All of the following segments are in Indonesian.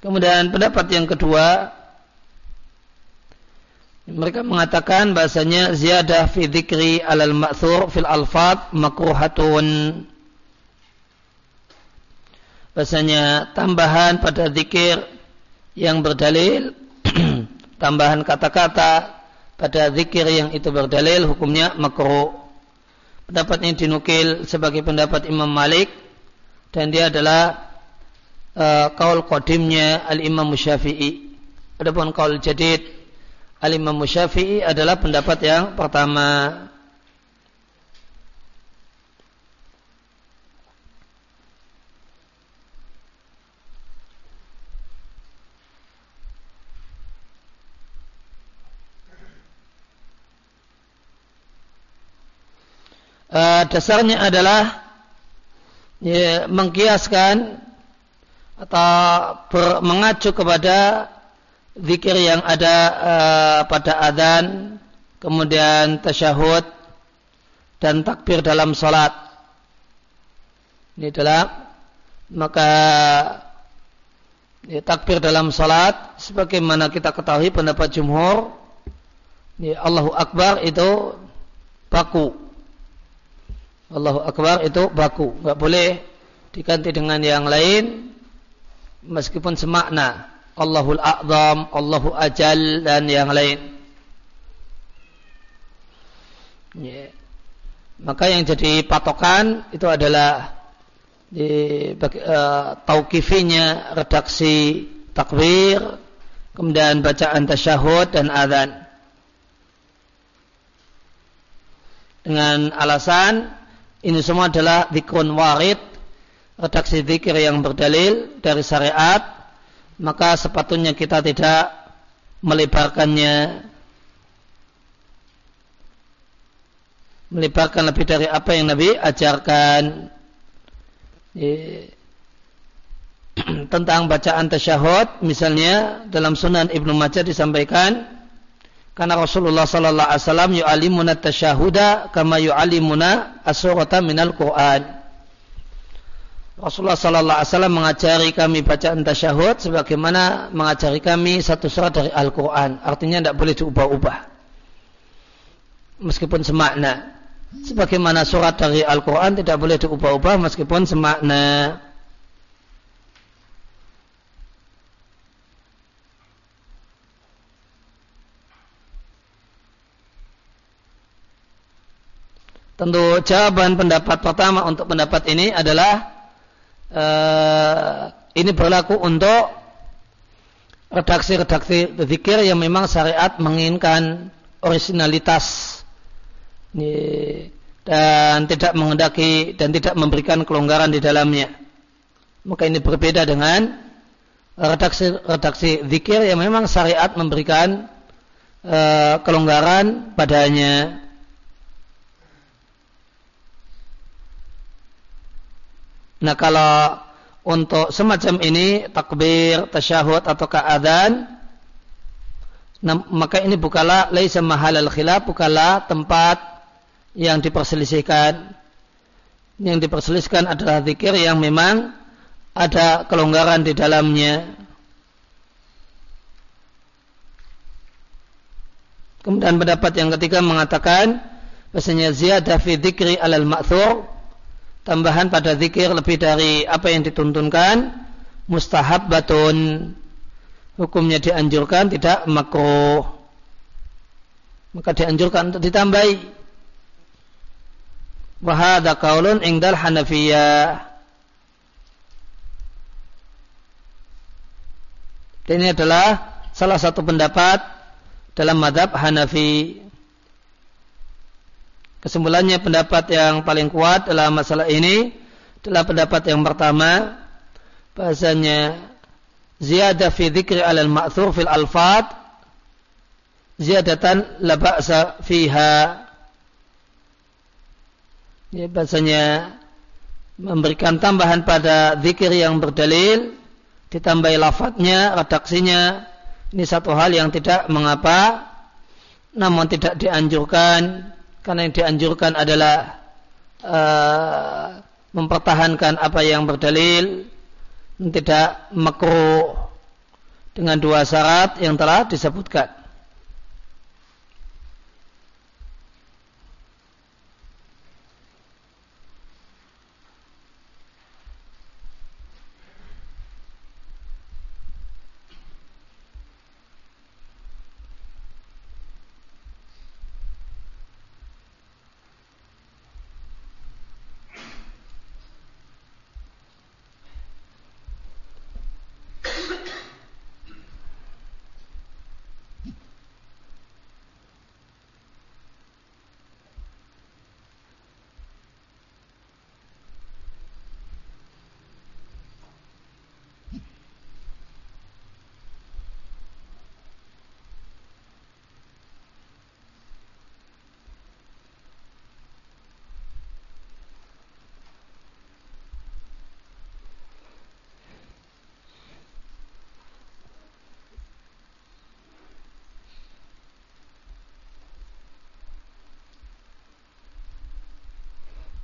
Kemudian pendapat yang kedua mereka mengatakan bahasanya ziyadah fi dzikri alal ma'thur fil alfat makruhatun. Bahasanya tambahan pada zikir yang berdalil tambahan kata-kata pada zikir yang itu berdalil hukumnya makruh. Pendapat ini dinukil sebagai pendapat Imam Malik dan dia adalah uh, kaul qadimnya Al-Imam Syafi'i. Adapun kaul jadid Al-Imam Syafi'i adalah pendapat yang pertama. Uh, dasarnya adalah ya, mengkiaskan atau ber, mengacu kepada zikir yang ada uh, pada adzan, kemudian tasyahud dan takbir dalam salat. Ini adalah maka ya, takbir dalam salat sebagaimana kita ketahui pendapat jumhur ya, Allahu Akbar itu baku. Allahu Akbar itu baku, nggak boleh diganti dengan yang lain meskipun semakna. Allahul A'zam, Allahu Ajal dan yang lain. Yeah. Maka yang jadi patokan itu adalah di uh, tauqifinya redaksi takbir, kemudian bacaan tasyahud dan adzan. Dengan alasan ini semua adalah zikrun warid, redaksi zikir yang berdalil dari syariat, maka sepatutnya kita tidak melebarkannya melebarkan lebih dari apa yang Nabi ajarkan tentang bacaan tasyahud misalnya dalam sunan Ibnu Majah disampaikan karena Rasulullah sallallahu alaihi wasallam yu'allimuna tasyahuda kama yu'allimuna as-surata minal Qur'an. Rasulullah sallallahu alaihi wasallam mengajari kami bacaan tasyahud sebagaimana mengajari kami satu surat dari Al-Qur'an. Artinya tidak boleh diubah-ubah. Meskipun semakna. Sebagaimana surat dari Al-Qur'an tidak boleh diubah-ubah meskipun semakna. Tentu jawaban pendapat pertama untuk pendapat ini adalah uh, ini berlaku untuk redaksi-redaksi zikir yang memang syariat menginginkan originalitas dan tidak mengendaki dan tidak memberikan kelonggaran di dalamnya. Maka ini berbeda dengan redaksi-redaksi zikir yang memang syariat memberikan uh, kelonggaran padanya. Nah kalau untuk semacam ini takbir, tasyahud atau keadaan, nah, maka ini bukanlah laisa mahalal khilaf, bukanlah tempat yang diperselisihkan. Yang diperselisihkan adalah zikir yang memang ada kelonggaran di dalamnya. Kemudian pendapat yang ketiga mengatakan bahasanya ziyadah fi dzikri alal ma'thur tambahan pada zikir lebih dari apa yang dituntunkan mustahab batun hukumnya dianjurkan tidak makruh. Maka dianjurkan untuk ditambahi. Wahada kaulun ingdal hanafiyah ini adalah salah satu pendapat dalam madhab Hanafi Kesimpulannya pendapat yang paling kuat dalam masalah ini adalah pendapat yang pertama bahasanya ziyadah fi dzikri alal ma'thur fil alfat ziyadatan la ba'sa fiha. Ya, bahasanya memberikan tambahan pada zikir yang berdalil ditambahi lafadznya redaksinya ini satu hal yang tidak mengapa namun tidak dianjurkan karena yang dianjurkan adalah uh, mempertahankan apa yang berdalil tidak makruh dengan dua syarat yang telah disebutkan.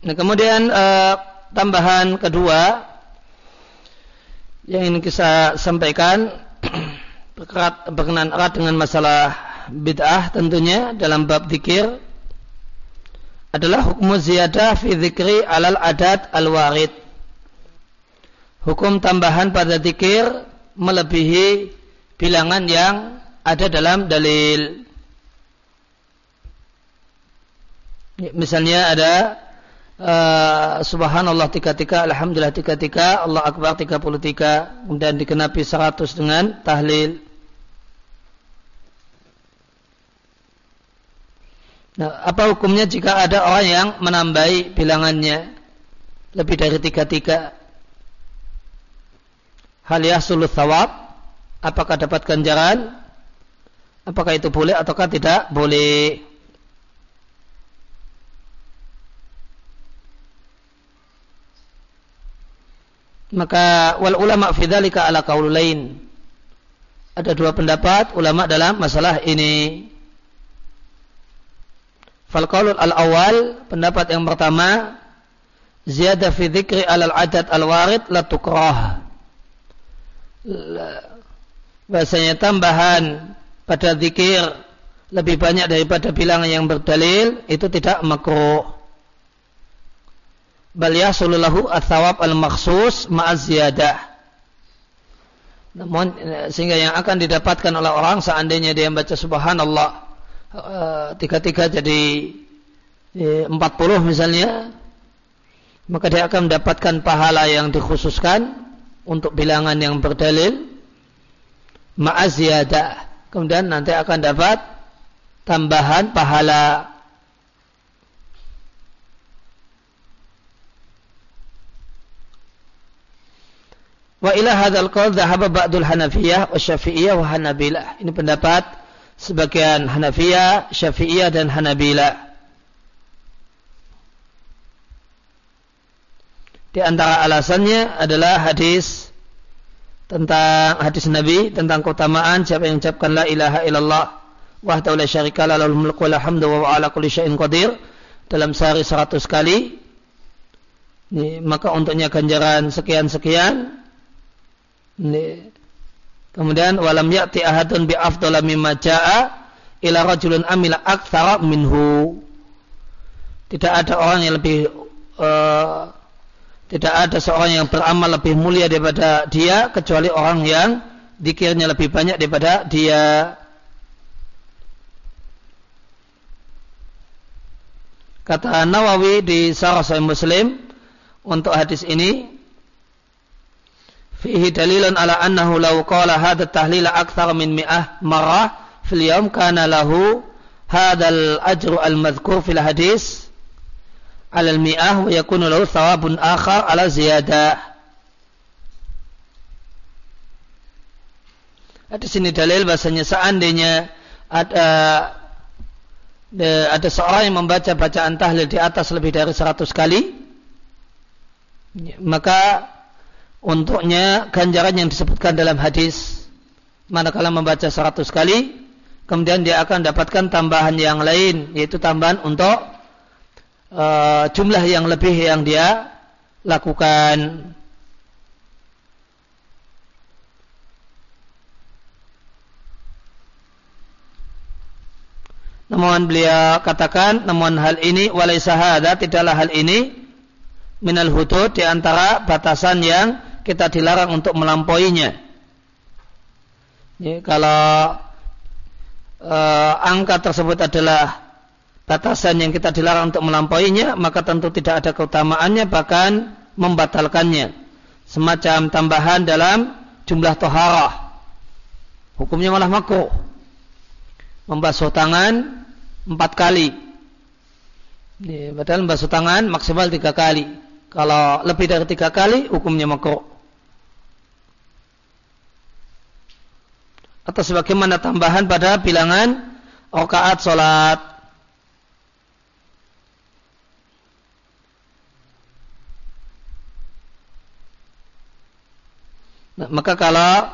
Nah, kemudian uh, tambahan kedua yang ingin kita sampaikan berkenaan erat dengan masalah bid'ah tentunya dalam bab zikir adalah hukum ziyadah fi zikri alal adat al warid. Hukum tambahan pada zikir melebihi bilangan yang ada dalam dalil. Misalnya ada uh, subhanallah tiga tiga, alhamdulillah tiga tiga, Allah akbar tiga puluh tiga, kemudian dikenapi seratus dengan tahlil. Nah, apa hukumnya jika ada orang yang menambahi bilangannya lebih dari tiga tiga? Hal yahsulu thawab? Apakah dapat ganjaran? Apakah itu boleh ataukah tidak boleh? Maka wal ulama fidzalika ala qaulain. Ada dua pendapat ulama dalam masalah ini. Fal qaulul al awal pendapat yang pertama ziyadah fi dzikri alal adad al warid la tukrah. Bahasanya tambahan pada zikir lebih banyak daripada bilangan yang berdalil itu tidak makruh bal yasululahu ats-tsawab al-makhsus ma'az-ziyadah. Namun sehingga yang akan didapatkan oleh orang seandainya dia membaca subhanallah eh, tiga-tiga jadi eh, empat puluh misalnya maka dia akan mendapatkan pahala yang dikhususkan untuk bilangan yang berdalil ma'az-ziyadah. Kemudian nanti akan dapat tambahan pahala Wa ila hadzal qaul dhahaba ba'dul Hanafiyah wa Syafi'iyah wa Hanabilah. Ini pendapat sebagian Hanafiyah, Syafi'iyah dan Hanabilah. Di antara alasannya adalah hadis tentang hadis Nabi tentang keutamaan siapa yang mengucapkan la ilaha illallah wahdahu la syarika la lahul mulku wa hamdu wa ala kulli syai'in qadir dalam sehari 100 kali ini, maka untuknya ganjaran sekian-sekian Kemudian walam ya'ti ahadun bi afdala mimma ja'a ila rajulun amila aktsara minhu. Tidak ada orang yang lebih uh, tidak ada seorang yang beramal lebih mulia daripada dia kecuali orang yang dikirnya lebih banyak daripada dia. Kata Nawawi di Sarah Muslim untuk hadis ini fihi dalilun ala annahu law qala hadha tahlila akthar min mi'ah marrah fil yawm kana lahu hadzal ajru al madhkur fil hadis ala al mi'ah wa yakunu lahu thawabun akhar ala ziyadah Di sini dalil bahasanya seandainya ada ada seorang yang membaca bacaan tahlil di atas lebih dari 100 kali maka untuknya ganjaran yang disebutkan dalam hadis manakala membaca 100 kali kemudian dia akan dapatkan tambahan yang lain yaitu tambahan untuk uh, jumlah yang lebih yang dia lakukan. Namun beliau katakan, namun hal ini walaisahada tidaklah hal ini minal hudud di antara batasan yang kita dilarang untuk melampauinya. Ya, kalau uh, angka tersebut adalah batasan yang kita dilarang untuk melampauinya, maka tentu tidak ada keutamaannya bahkan membatalkannya. Semacam tambahan dalam jumlah toharah. Hukumnya malah makruh membasuh tangan empat kali. Ya, padahal membasuh tangan maksimal tiga kali. Kalau lebih dari tiga kali, hukumnya makruh. Atau sebagaimana tambahan pada bilangan rakaat solat. Nah, maka kalau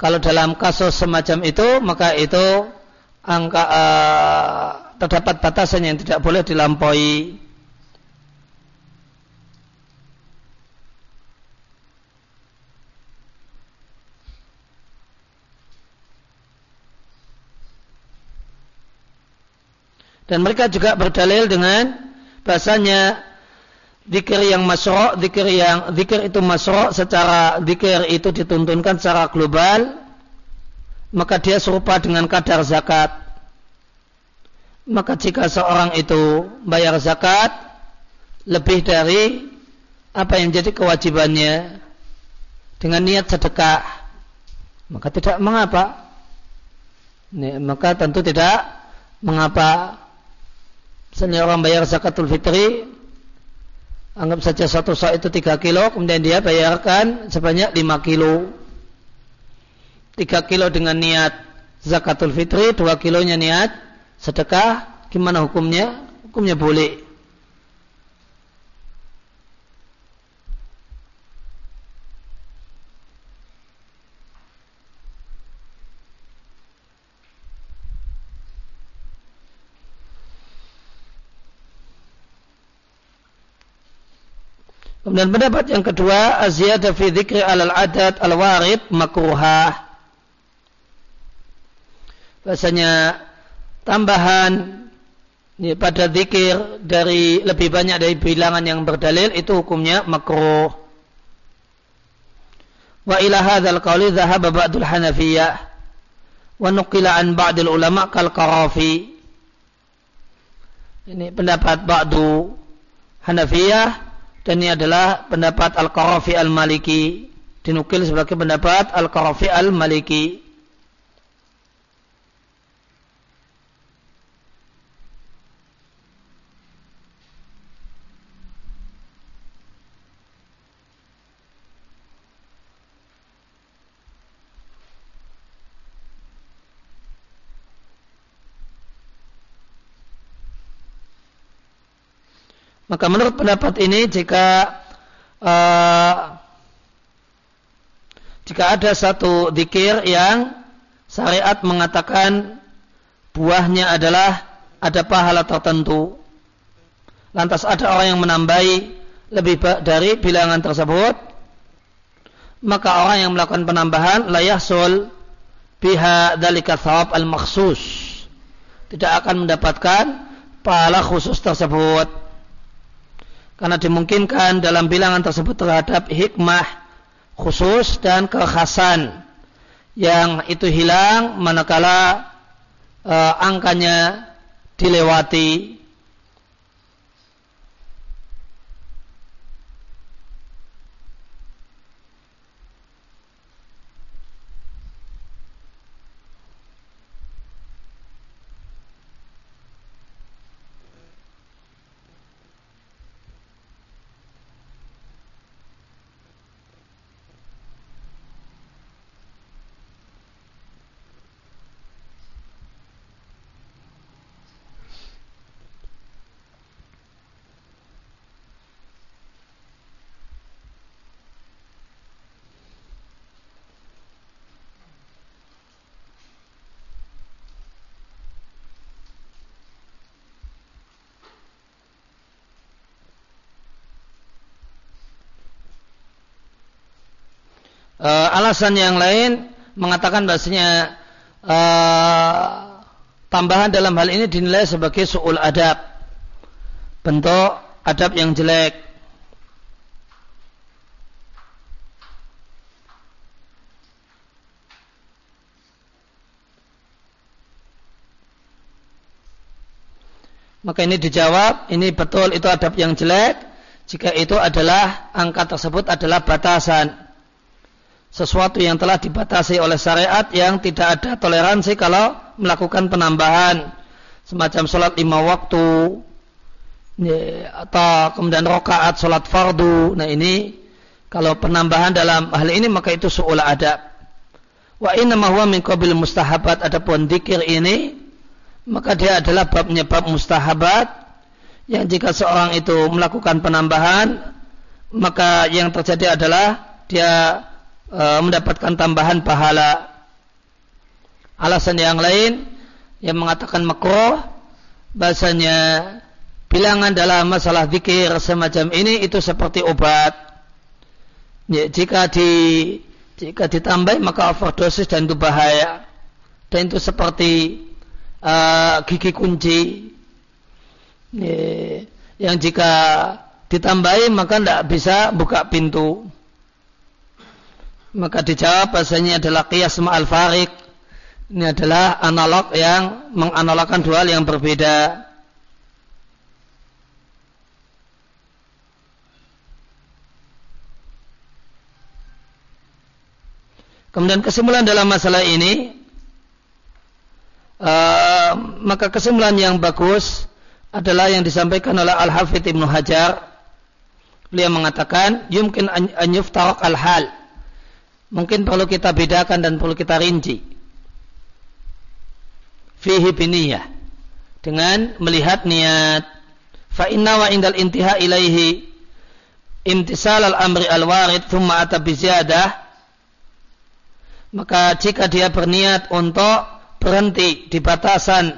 kalau dalam kasus semacam itu maka itu angka uh, terdapat batasan yang tidak boleh dilampaui. Dan mereka juga berdalil dengan bahasanya zikir yang masro, zikir yang zikir itu masro secara zikir itu dituntunkan secara global maka dia serupa dengan kadar zakat. Maka jika seorang itu bayar zakat lebih dari apa yang jadi kewajibannya dengan niat sedekah, maka tidak mengapa. maka tentu tidak mengapa. Misalnya orang bayar zakatul fitri, anggap saja satu saat itu tiga kilo, kemudian dia bayarkan sebanyak lima kilo 3 kilo dengan niat zakatul fitri, 2 kilonya niat sedekah, gimana hukumnya? Hukumnya boleh. Kemudian pendapat yang kedua, aziyadah fi dzikri alal adat al-warid makruhah bahasanya tambahan ya, pada zikir dari lebih banyak dari bilangan yang berdalil itu hukumnya makruh. Wa ila hadzal qawli dhahaba ba'dul Hanafiyah wa nuqila an ba'dil ulama kal Qarafi. Ini pendapat ba'du Hanafiyah dan ini adalah pendapat Al-Qarafi Al-Maliki dinukil sebagai pendapat Al-Qarafi Al-Maliki. Maka menurut pendapat ini jika uh, jika ada satu dikir yang syariat mengatakan buahnya adalah ada pahala tertentu. Lantas ada orang yang menambahi lebih dari bilangan tersebut, maka orang yang melakukan penambahan layahsul biha dalika thawab al-maksus. Tidak akan mendapatkan pahala khusus tersebut. Karena dimungkinkan dalam bilangan tersebut terhadap hikmah khusus dan kekhasan yang itu hilang manakala uh, angkanya dilewati uh, alasan yang lain mengatakan bahasanya uh, tambahan dalam hal ini dinilai sebagai su'ul adab. Bentuk adab yang jelek. Maka ini dijawab, ini betul itu adab yang jelek. Jika itu adalah angka tersebut adalah batasan. Sesuatu yang telah dibatasi oleh syariat yang tidak ada toleransi kalau melakukan penambahan. Semacam sholat lima waktu. Atau kemudian rokaat sholat fardu. Nah ini kalau penambahan dalam hal ini maka itu su'ul adab. Wa inna huwa min qabil mustahabat adapun dikir ini maka dia adalah babnya bab mustahabat yang jika seorang itu melakukan penambahan maka yang terjadi adalah dia e, mendapatkan tambahan pahala. Alasan yang lain yang mengatakan makruh bahasanya bilangan dalam masalah zikir semacam ini itu seperti obat. Ya, jika di jika ditambah maka overdosis dan itu bahaya. Dan itu seperti uh, gigi kunci. Yang jika ditambahi maka tidak bisa buka pintu maka dijawab bahasanya adalah qiyas ma'al farik ini adalah analog yang menganalogkan dua hal yang berbeda Kemudian kesimpulan dalam masalah ini uh, maka kesimpulan yang bagus adalah yang disampaikan oleh Al-Hafidh Ibnu Hajar. Beliau mengatakan, yumkin an yuftaraq al-hal. Mungkin perlu kita bedakan dan perlu kita rinci. Fihi biniyah. Dengan melihat niat. Fa inna wa indal intiha ilaihi imtisal al-amri al-warid thumma ata Maka jika dia berniat untuk berhenti di batasan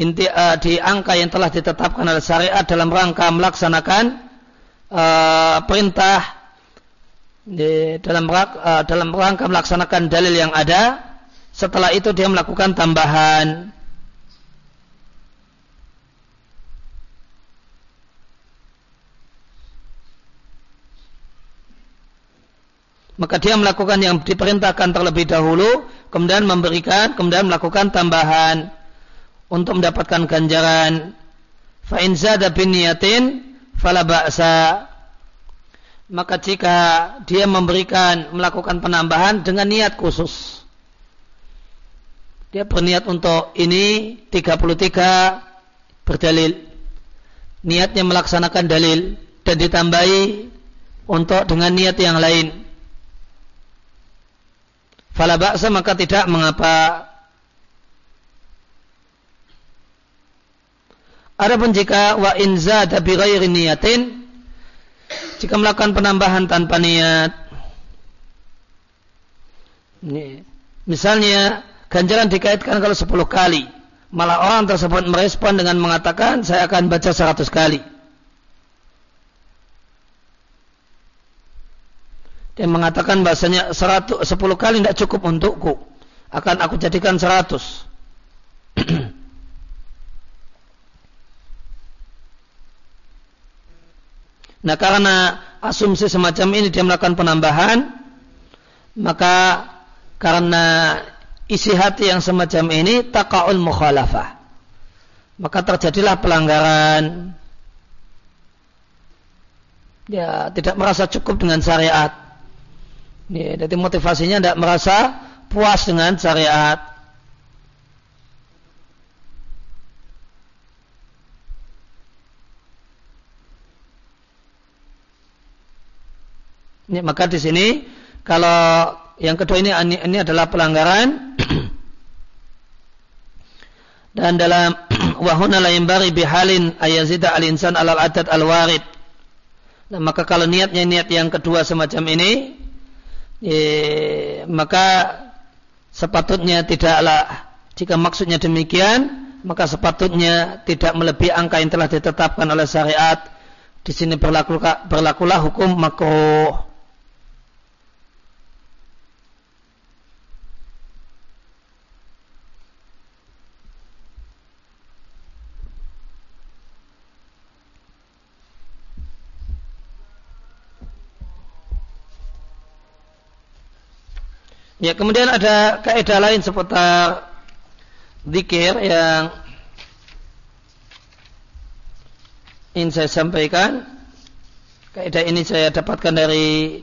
inti uh, di angka yang telah ditetapkan oleh syariat dalam rangka melaksanakan uh, perintah dalam uh, dalam rangka melaksanakan dalil yang ada setelah itu dia melakukan tambahan maka dia melakukan yang diperintahkan terlebih dahulu kemudian memberikan, kemudian melakukan tambahan untuk mendapatkan ganjaran. Fa in zada bin niyatin fala. Maka jika dia memberikan melakukan penambahan dengan niat khusus. Dia berniat untuk ini 33 berdalil. Niatnya melaksanakan dalil dan ditambahi untuk dengan niat yang lain fala ba'sa maka tidak mengapa. Adapun jika wa in zada bi ghairi niyatin jika melakukan penambahan tanpa niat ini, misalnya ganjaran dikaitkan kalau 10 kali malah orang tersebut merespon dengan mengatakan saya akan baca 100 kali Dia mengatakan bahasanya seratus, sepuluh kali tidak cukup untukku. Akan aku jadikan seratus. nah karena asumsi semacam ini dia melakukan penambahan, maka karena isi hati yang semacam ini takaul mukhalafah. Maka terjadilah pelanggaran. Dia tidak merasa cukup dengan syariat. Ya, jadi motivasinya tidak merasa puas dengan syariat. Ya, maka di sini kalau yang kedua ini ini adalah pelanggaran. Dan dalam wahuna la bari bihalin ayazida al insan alal adat al warid. Nah, maka kalau niatnya niat yang kedua semacam ini eh, maka sepatutnya tidaklah. Jika maksudnya demikian maka sepatutnya tidak melebihi angka yang telah ditetapkan oleh syariat. Di sini berlaku berlakulah hukum makruh Ya, kemudian ada kaidah lain seputar zikir yang ingin saya sampaikan. Kaidah ini saya dapatkan dari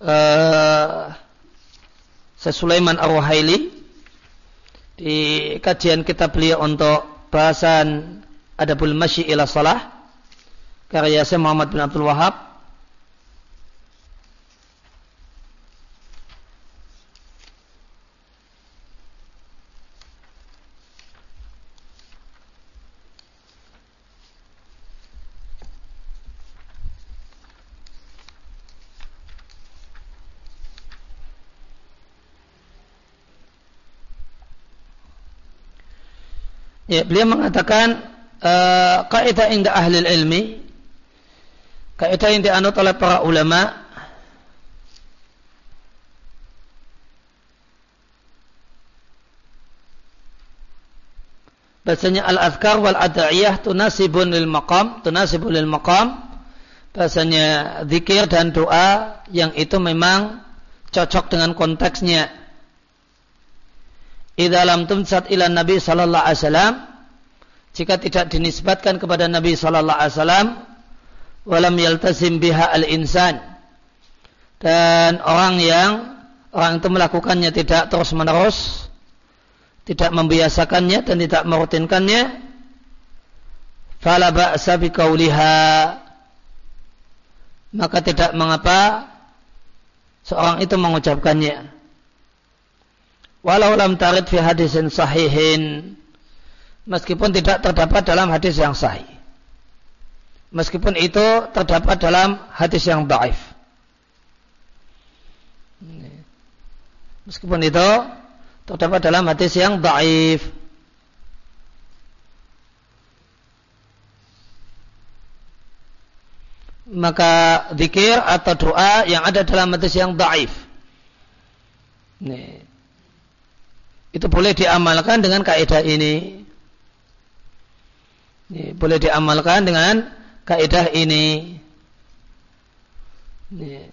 uh, Sulaiman Ar-Ruhaili di kajian kita beliau untuk bahasan Adabul Masyi ila Salah karya Syekh Muhammad bin Abdul Wahab Ya, beliau mengatakan uh, kaidah indah ahli ilmi kaidah yang dianut oleh para ulama bahasanya al-azkar wal ada'iyah tunasibun lil maqam tunasibun lil maqam bahasanya zikir dan doa yang itu memang cocok dengan konteksnya idza lam tumsat ila Nabi sallallahu alaihi wasallam jika tidak dinisbatkan kepada Nabi sallallahu alaihi wasallam walam yaltazim biha al-insan dan orang yang orang itu melakukannya tidak terus-menerus tidak membiasakannya dan tidak merutinkannya fala ba'sa biqauliha. Maka tidak mengapa seorang itu mengucapkannya walau lam tarid fi hadisin sahihin. Meskipun tidak terdapat dalam hadis yang sahih. Meskipun itu terdapat dalam hadis yang baif meskipun itu terdapat dalam hadis yang baif maka zikir atau doa yang ada dalam hadis yang daif. Nih itu boleh diamalkan dengan kaidah ini. boleh diamalkan dengan kaidah ini. ini.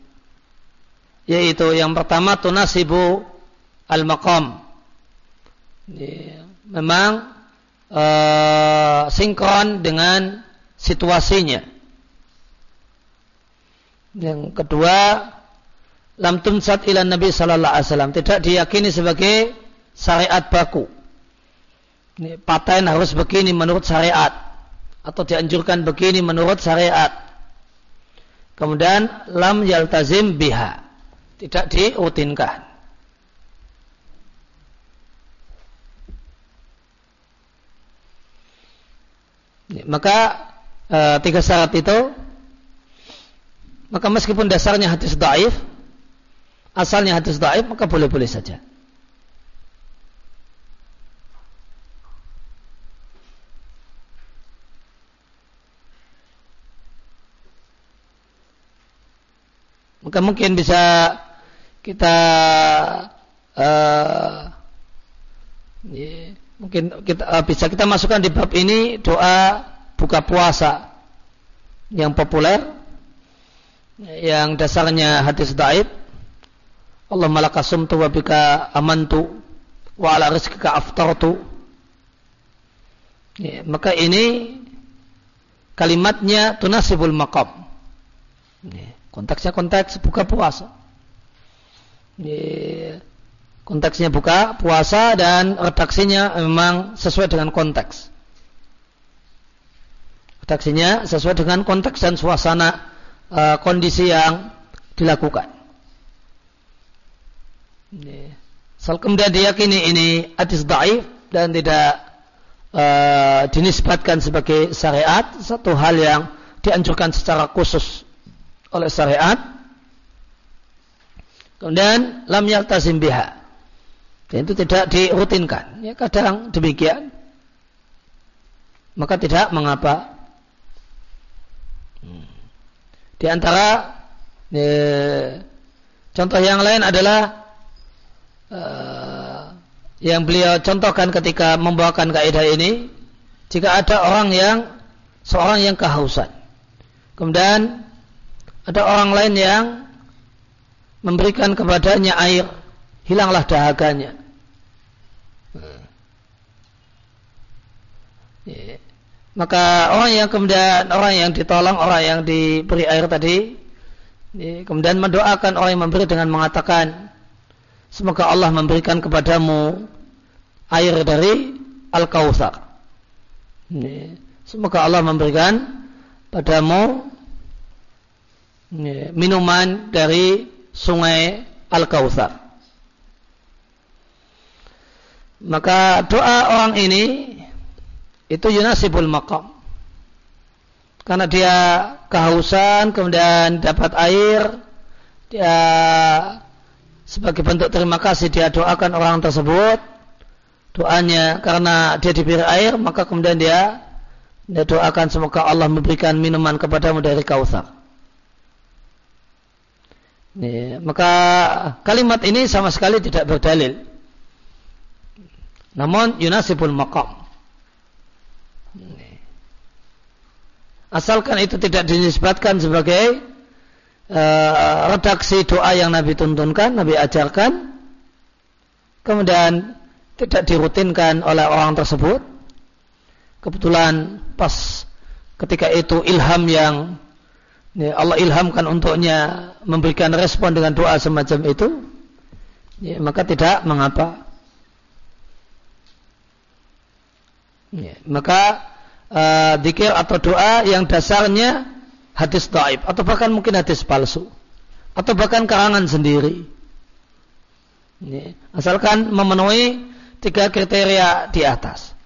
Yaitu yang pertama tunasibu al-maqam. Memang uh, sinkron dengan situasinya. Yang kedua, lam tumsat ila Nabi sallallahu alaihi wasallam, tidak diyakini sebagai syariat baku. Ini paten harus begini menurut syariat atau dianjurkan begini menurut syariat. Kemudian lam yaltazim biha. Tidak dirutinkan. Maka e, tiga syarat itu maka meskipun dasarnya hadis daif asalnya hadis daif maka boleh-boleh saja. Maka mungkin bisa kita uh, mungkin kita uh, bisa kita masukkan di bab ini doa buka puasa yang populer yang dasarnya hadis daib Allah malaka sumtu wa bika amantu wa ala rizkika aftartu. Ya, maka ini kalimatnya tunasibul maqam. Ya. Konteksnya konteks buka puasa. Konteksnya buka puasa dan redaksinya memang sesuai dengan konteks. Redaksinya sesuai dengan konteks dan suasana uh, kondisi yang dilakukan. Soal kemudian diyakini ini hadis daif dan tidak uh, dinisbatkan sebagai syariat, satu hal yang dianjurkan secara khusus oleh syariat. Kemudian lam yaltazim biha. Dan itu tidak dirutinkan. Ya kadang demikian. Maka tidak mengapa. Hmm. Di antara ya, contoh yang lain adalah uh, yang beliau contohkan ketika membawakan kaidah ini jika ada orang yang seorang yang kehausan kemudian ada orang lain yang memberikan kepadanya air hilanglah dahaganya. Ya. Maka orang yang kemudian orang yang ditolong, orang yang diberi air tadi, ya, kemudian mendoakan orang yang memberi dengan mengatakan, semoga Allah memberikan kepadamu air dari Al-Kautsar. Ya. Semoga Allah memberikan padamu minuman dari sungai Al-Kautsar. Maka doa orang ini itu yunasibul maqam. Karena dia kehausan kemudian dapat air dia sebagai bentuk terima kasih dia doakan orang tersebut doanya karena dia diberi air maka kemudian dia dia doakan semoga Allah memberikan minuman kepadamu dari kausar. maka kalimat ini sama sekali tidak berdalil. Namun yunasibul maqam. Asalkan itu tidak dinisbatkan sebagai uh, redaksi doa yang Nabi tuntunkan, Nabi ajarkan, kemudian tidak dirutinkan oleh orang tersebut. Kebetulan pas ketika itu ilham yang ya, Allah ilhamkan untuknya memberikan respon dengan doa semacam itu, ya, maka tidak mengapa. Ya, maka uh, dikir atau doa yang dasarnya hadis taib atau bahkan mungkin hadis palsu atau bahkan karangan sendiri. Ya, asalkan memenuhi tiga kriteria di atas.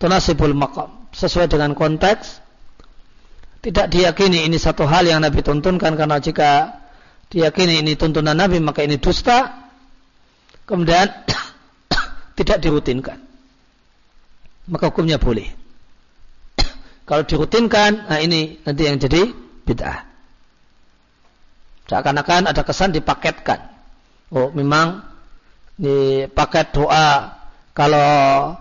Tunasibul maqam sesuai dengan konteks tidak diyakini ini satu hal yang Nabi tuntunkan karena jika diyakini ini tuntunan Nabi maka ini dusta kemudian tidak dirutinkan maka hukumnya boleh. Kalau dirutinkan, nah ini nanti yang jadi bid'ah. Seakan-akan ada kesan dipaketkan. Oh, memang di paket doa kalau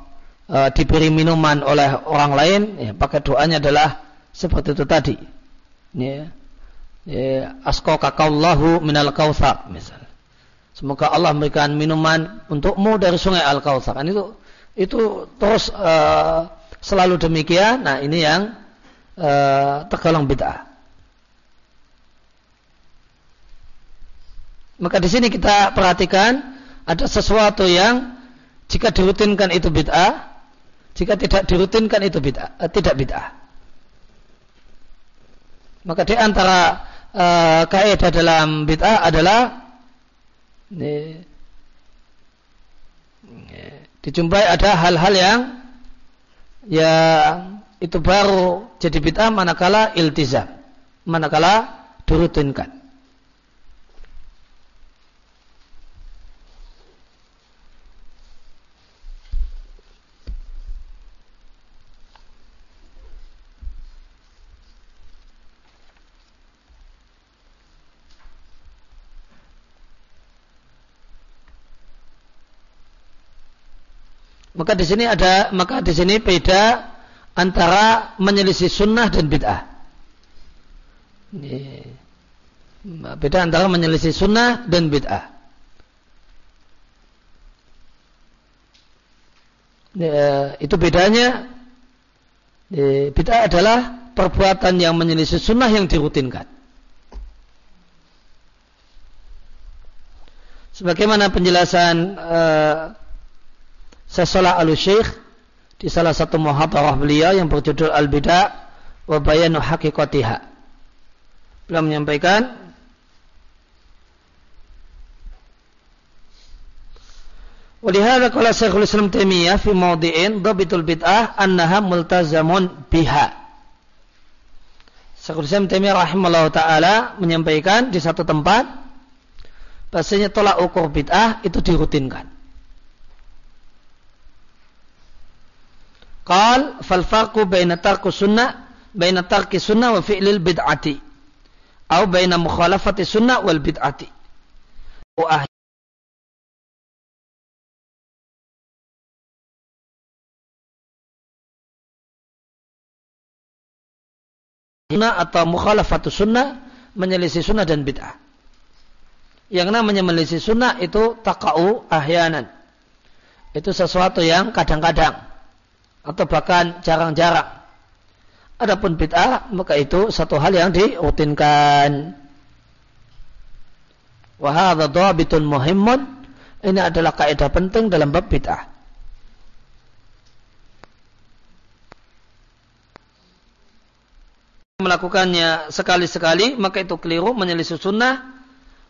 e, diberi minuman oleh orang lain, ya, paket doanya adalah seperti itu tadi. Ya. Ya, asko kakallahu minal kautsar misal. Semoga Allah memberikan minuman untukmu dari sungai Al Kautsar. Kan itu itu terus uh, selalu demikian. Nah ini yang uh, tergolong bid'ah. Maka di sini kita perhatikan ada sesuatu yang jika dirutinkan itu bid'ah, jika tidak dirutinkan itu bid'ah, uh, tidak bid'ah. Maka di antara uh, kaidah dalam bid'ah adalah ini, dijumpai ada hal-hal yang ya itu baru jadi bid'ah manakala iltizam, manakala dirutinkan. Maka di sini ada maka di sini beda antara menyelisih sunnah dan bid'ah. Beda antara menyelisih sunnah dan bid'ah. Itu bedanya. Bid'ah adalah perbuatan yang menyelisih sunnah yang dirutinkan. Sebagaimana penjelasan uh, Sesolah al-Syekh di salah satu muhadarah beliau yang berjudul Al-Bida' wa Bayanu Hakikatiha. Beliau menyampaikan Walihada kala Syekhul Islam Taimiyah fi mawdi'in dhabitul bid'ah annaha multazamun biha. Syekhul Islam Taimiyah rahimahullah taala menyampaikan di satu tempat bahasanya tolak ukur bid'ah itu dirutinkan. Qal fal farqu baina tarku sunnah baina tarki sunnah wa fi'lil bid'ati atau baina mukhalafati sunnah wal bid'ati. Wa sunnah atau mukhalafatu sunnah menyelisih sunnah dan bid'ah. Yang namanya menyelisih sunnah itu takau ahyanan. Itu sesuatu yang kadang-kadang atau bahkan jarang-jarang. Adapun bid'ah maka itu satu hal yang dirutinkan. Wahada dhabitun muhimmun. Ini adalah kaidah penting dalam bab bid'ah. Melakukannya sekali-sekali maka itu keliru menyelisih sunnah.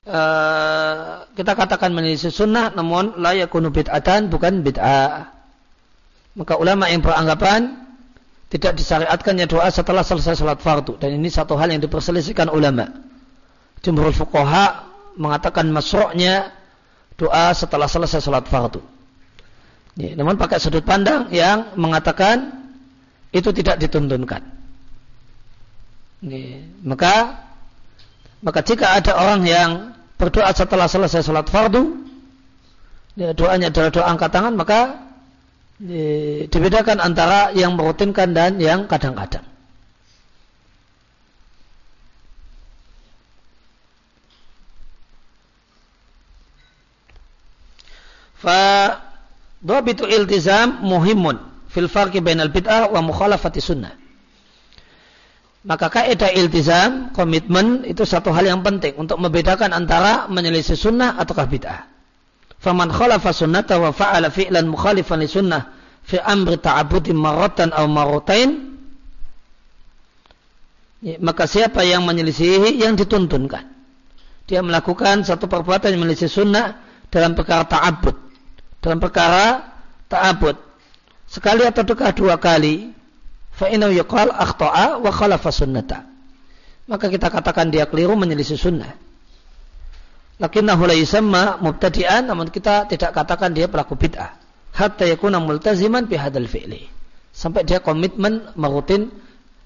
Uh, kita katakan menyelisih sunnah namun la yakunu bid'atan bukan bid'ah. Maka ulama yang beranggapan tidak disyariatkannya doa setelah selesai sholat fardu dan ini satu hal yang diperselisihkan ulama. Jumhur fuqaha mengatakan masruknya doa setelah selesai sholat fardu. Ya, namun pakai sudut pandang yang mengatakan itu tidak dituntunkan. Ya, maka maka jika ada orang yang berdoa setelah selesai sholat fardu, ya, doanya adalah doa angkat tangan, maka dibedakan antara yang merutinkan dan yang kadang-kadang. Fa dhabitu iltizam muhimun fil farqi bainal bid'ah wa mukhalafati sunnah. Maka kaidah iltizam, komitmen itu satu hal yang penting untuk membedakan antara menyelisih sunnah ataukah bid'ah. Faman khalafa sunnata wa fa'ala fi'lan mukhalifan li sunnah fi amri ta'abudi maratan aw maratain ya, maka siapa yang menyelisihi yang dituntunkan. Dia melakukan satu perbuatan yang menyelisih sunnah dalam perkara ta'abud. Dalam perkara ta'abud. Sekali atau dua kali fa yuqal akhta'a wa khalafa sunnata. Maka kita katakan dia keliru menyelisih sunnah lakinnahu la yusamma mubtadi'an namun kita tidak katakan dia pelaku bid'ah. Hatta yakuna multaziman bi hadzal fi'li. Sampai dia komitmen merutin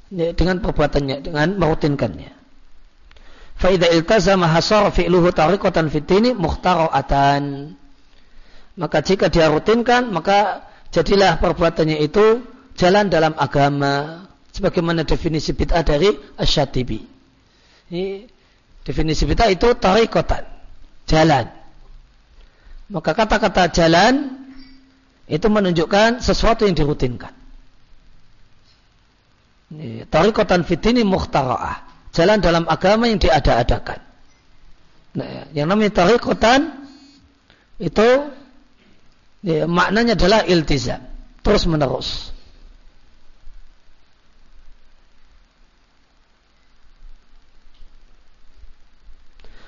ya, dengan perbuatannya dengan merutinkannya. Fa idza iltazama hasara fi'luhu tariqatan fit dini mukhtara'atan. Maka jika dia rutinkan maka jadilah perbuatannya itu jalan dalam agama. Sebagaimana definisi bid'ah dari Asy-Syatibi. Ini definisi bid'ah itu tariqatan jalan. Maka kata-kata jalan itu menunjukkan sesuatu yang dirutinkan. Tarikotan fitini mukhtara'ah. Jalan dalam agama yang diada-adakan. Nah, yang namanya tarikotan itu ya, maknanya adalah iltizam. Terus menerus.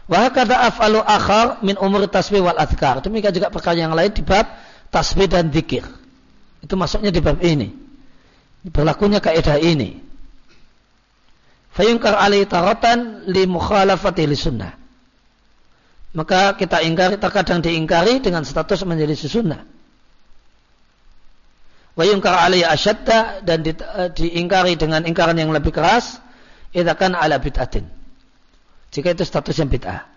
Wahakata af'alu akhar min umur tasbih wal adhkar. Demikian juga perkara yang lain di bab tasbih dan zikir. Itu masuknya di bab ini. Berlakunya kaidah ini. Fayungkar alai taratan li mukhalafati li sunnah. Maka kita ingkari, terkadang diingkari dengan status menjadi sunnah. Wayungkar alai asyadda dan di, uh, diingkari dengan ingkaran yang lebih keras. Idakan ala bid'atin jika itu status yang bid'ah.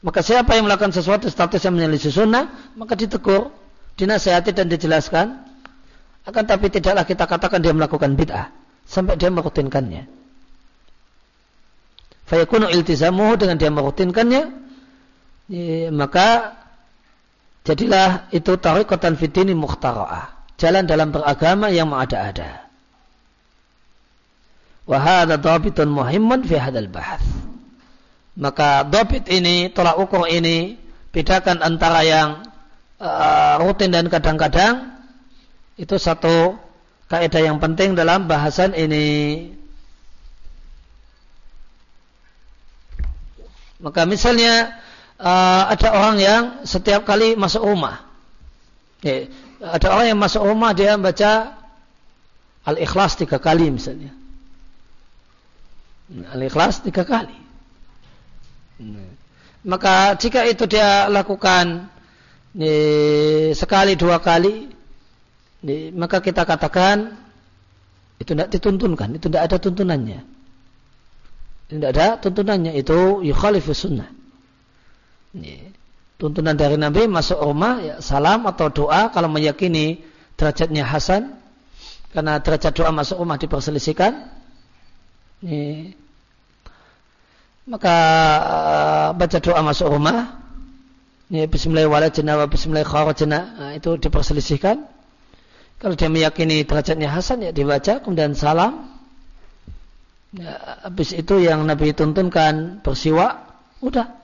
Maka siapa yang melakukan sesuatu status yang menyelisih sunnah, maka ditegur, dinasihati dan dijelaskan. Akan tapi tidaklah kita katakan dia melakukan bid'ah. Sampai dia merutinkannya. Fayakunu iltizamuhu dengan dia merutinkannya. Maka jadilah itu tarikotan fitini mukhtara'ah. Jalan dalam beragama yang mengada-ada. Wahada dhabitun muhimmun fi hadal bahas. Maka dhabit ini, tolak ukur ini, bedakan antara yang uh, rutin dan kadang-kadang, itu satu kaidah yang penting dalam bahasan ini. Maka misalnya uh, ada orang yang setiap kali masuk rumah, ya, ada orang yang masuk rumah dia membaca al-ikhlas tiga kali misalnya. Al-ikhlas tiga kali. Maka jika itu dia lakukan sekali dua kali, maka kita katakan itu tidak dituntunkan, itu tidak ada tuntunannya. Tidak ada tuntunannya, itu yukhalifus sunnah. Tuntunan dari Nabi masuk rumah, ya, salam atau doa kalau meyakini derajatnya Hasan, karena derajat doa masuk rumah diperselisihkan. Maka uh, baca doa masuk rumah. Ya, Bismillahirrahmanirrahim wa Bismillahirrahmanirrahim nah, itu diperselisihkan. Kalau dia meyakini derajatnya Hasan ya dibaca. Kemudian salam. Ya, habis itu yang Nabi tuntunkan bersiwak udah.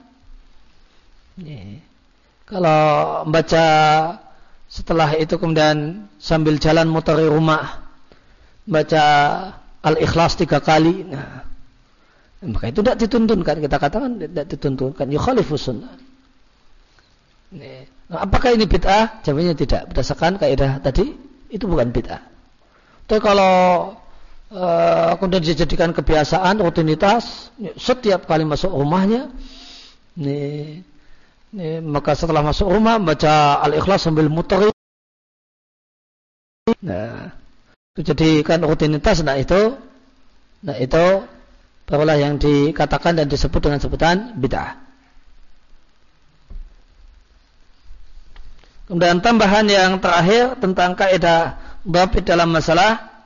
Ya. kalau membaca setelah itu kemudian sambil jalan motori rumah baca al-ikhlas tiga kali. Nah. Maka itu tidak dituntunkan. Kita katakan tidak dituntunkan. Yukhalifu sunnah. Nah, apakah ini bid'ah? Jawabnya tidak. Berdasarkan kaidah tadi itu bukan bid'ah. Tapi kalau uh, kemudian dijadikan kebiasaan, rutinitas, setiap kali masuk rumahnya, nih, nih, maka setelah masuk rumah baca al-ikhlas sambil muter. Nah, itu jadikan rutinitas. Nah itu, nah itu barulah yang dikatakan dan disebut dengan sebutan bid'ah. Kemudian tambahan yang terakhir tentang kaidah babit dalam masalah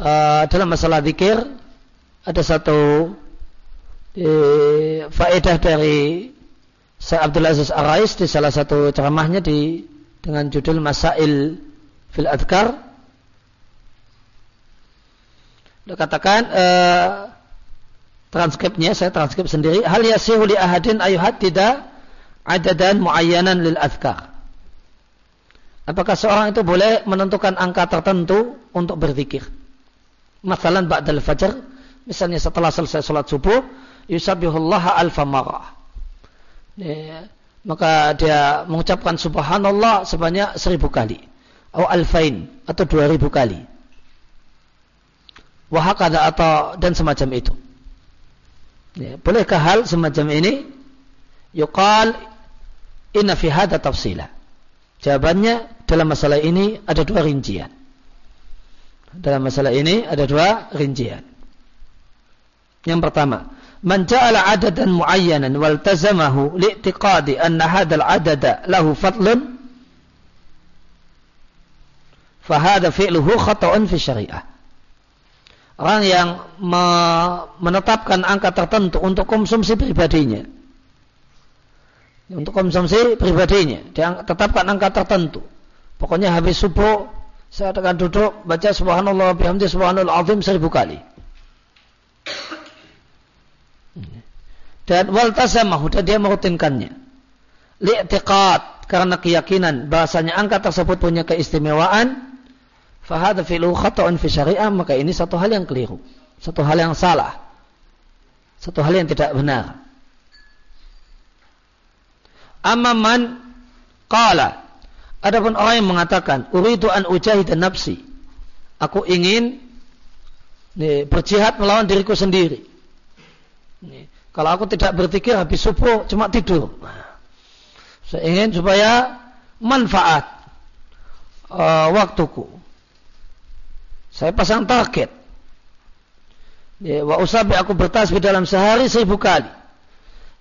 uh, dalam masalah zikir ada satu uh, faedah dari Syekh Abdul Aziz Arais di salah satu ceramahnya di dengan judul Masail fil Adkar. Dia katakan uh, transkripnya saya transkrip sendiri hal yasihu li ahadin ayuhat tidak adadan muayyanan lil adkar Apakah seorang itu boleh menentukan angka tertentu untuk berzikir? Masalan ba'dal fajar, misalnya setelah selesai sholat subuh, yusabihullah alfa marah. Maka dia mengucapkan subhanallah sebanyak seribu kali. Atau alfain, atau dua ribu kali. Wahakada atau dan semacam itu. Ya, bolehkah hal semacam ini? Yuqal inna fi hada tafsilah Jawabannya dalam masalah ini ada dua rincian. Dalam masalah ini ada dua rincian. Yang pertama, man ja'ala adadan muayyanan wal tazamahu li'tiqadi anna hadzal adada lahu fadlun fahada fi'luhu khata'un fi syariah. Orang yang menetapkan angka tertentu untuk konsumsi pribadinya untuk konsumsi pribadinya. Dia tetapkan angka tertentu. Pokoknya habis subuh saya akan duduk baca subhanallah bihamdi subhanallah azim seribu kali. Dan wal tasamahu dan dia merutinkannya. Li'tiqad karena keyakinan bahasanya angka tersebut punya keistimewaan fahadha fi'lu khata'un fi syariah maka ini satu hal yang keliru. Satu hal yang salah. Satu hal yang tidak benar. Amaman qala. Adapun orang yang mengatakan, uridu an ujahid nafsi. Aku ingin nih, berjihad melawan diriku sendiri. Nih, kalau aku tidak berpikir habis subuh cuma tidur. Saya ingin supaya manfaat uh, waktuku. Saya pasang target. Wa usabi aku bertasbih dalam sehari seribu kali.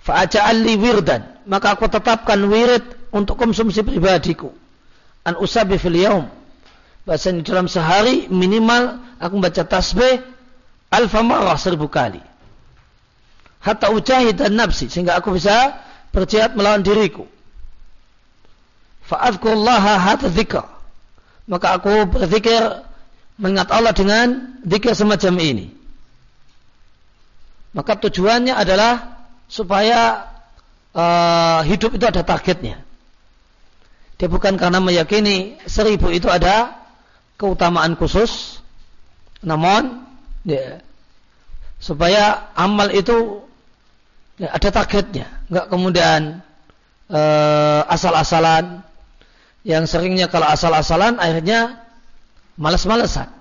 Fa'aja'alli wirdan. Maka aku tetapkan wirid untuk konsumsi pribadiku. An usabi fil yaum. Bahasanya dalam sehari minimal aku membaca tasbih alfa marah seribu kali. Hatta ujahid dan nafsi. Sehingga aku bisa berjihad melawan diriku. Fa'adkullaha hatta dzikr. Maka aku berzikir mengingat Allah dengan zikir semacam ini. Maka tujuannya adalah supaya uh, hidup itu ada targetnya. Dia bukan karena meyakini seribu itu ada keutamaan khusus, namun ya, supaya amal itu ya, ada targetnya, nggak kemudian uh, asal-asalan. Yang seringnya kalau asal-asalan akhirnya malas-malesan.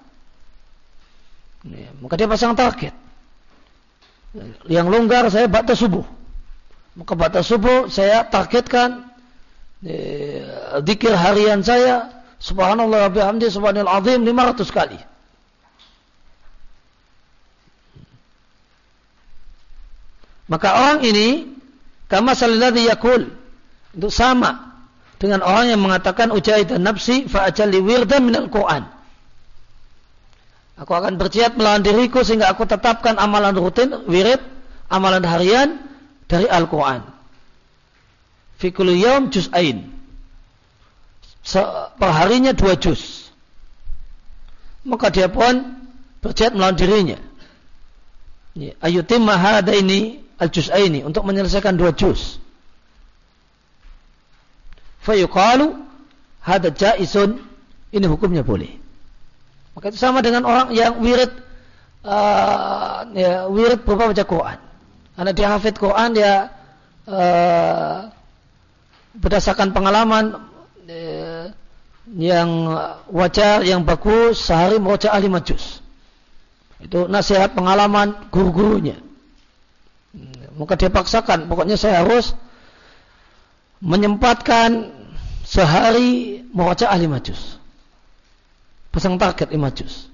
Ya, maka dia pasang target. Yang longgar saya batas subuh. Maka batas subuh saya targetkan dikir harian saya subhanallah bihamdi subhanallah azim 500 kali. Maka orang ini kama salladhi yakul itu sama dengan orang yang mengatakan ujaidan nafsi fa ajalli wirdan minal Qur'an. Aku akan berjihad melawan diriku sehingga aku tetapkan amalan rutin, wirid, amalan harian dari Al-Quran. Fikul yom juz'ain. Perharinya dua juz. Maka dia pun berjihad melawan dirinya. Ayutim mahada ini al-juz'aini untuk menyelesaikan dua juz. Fayuqalu hada jaizun ini hukumnya boleh. Maka itu sama dengan orang yang wirid uh, ya, wirid berupa baca Quran. Karena dia hafid Quran dia uh, berdasarkan pengalaman uh, yang wajar yang bagus sehari membaca ahli majus. Itu nasihat pengalaman guru-gurunya. Maka dia paksakan, pokoknya saya harus menyempatkan sehari membaca ahli majus. Pasang target lima juz.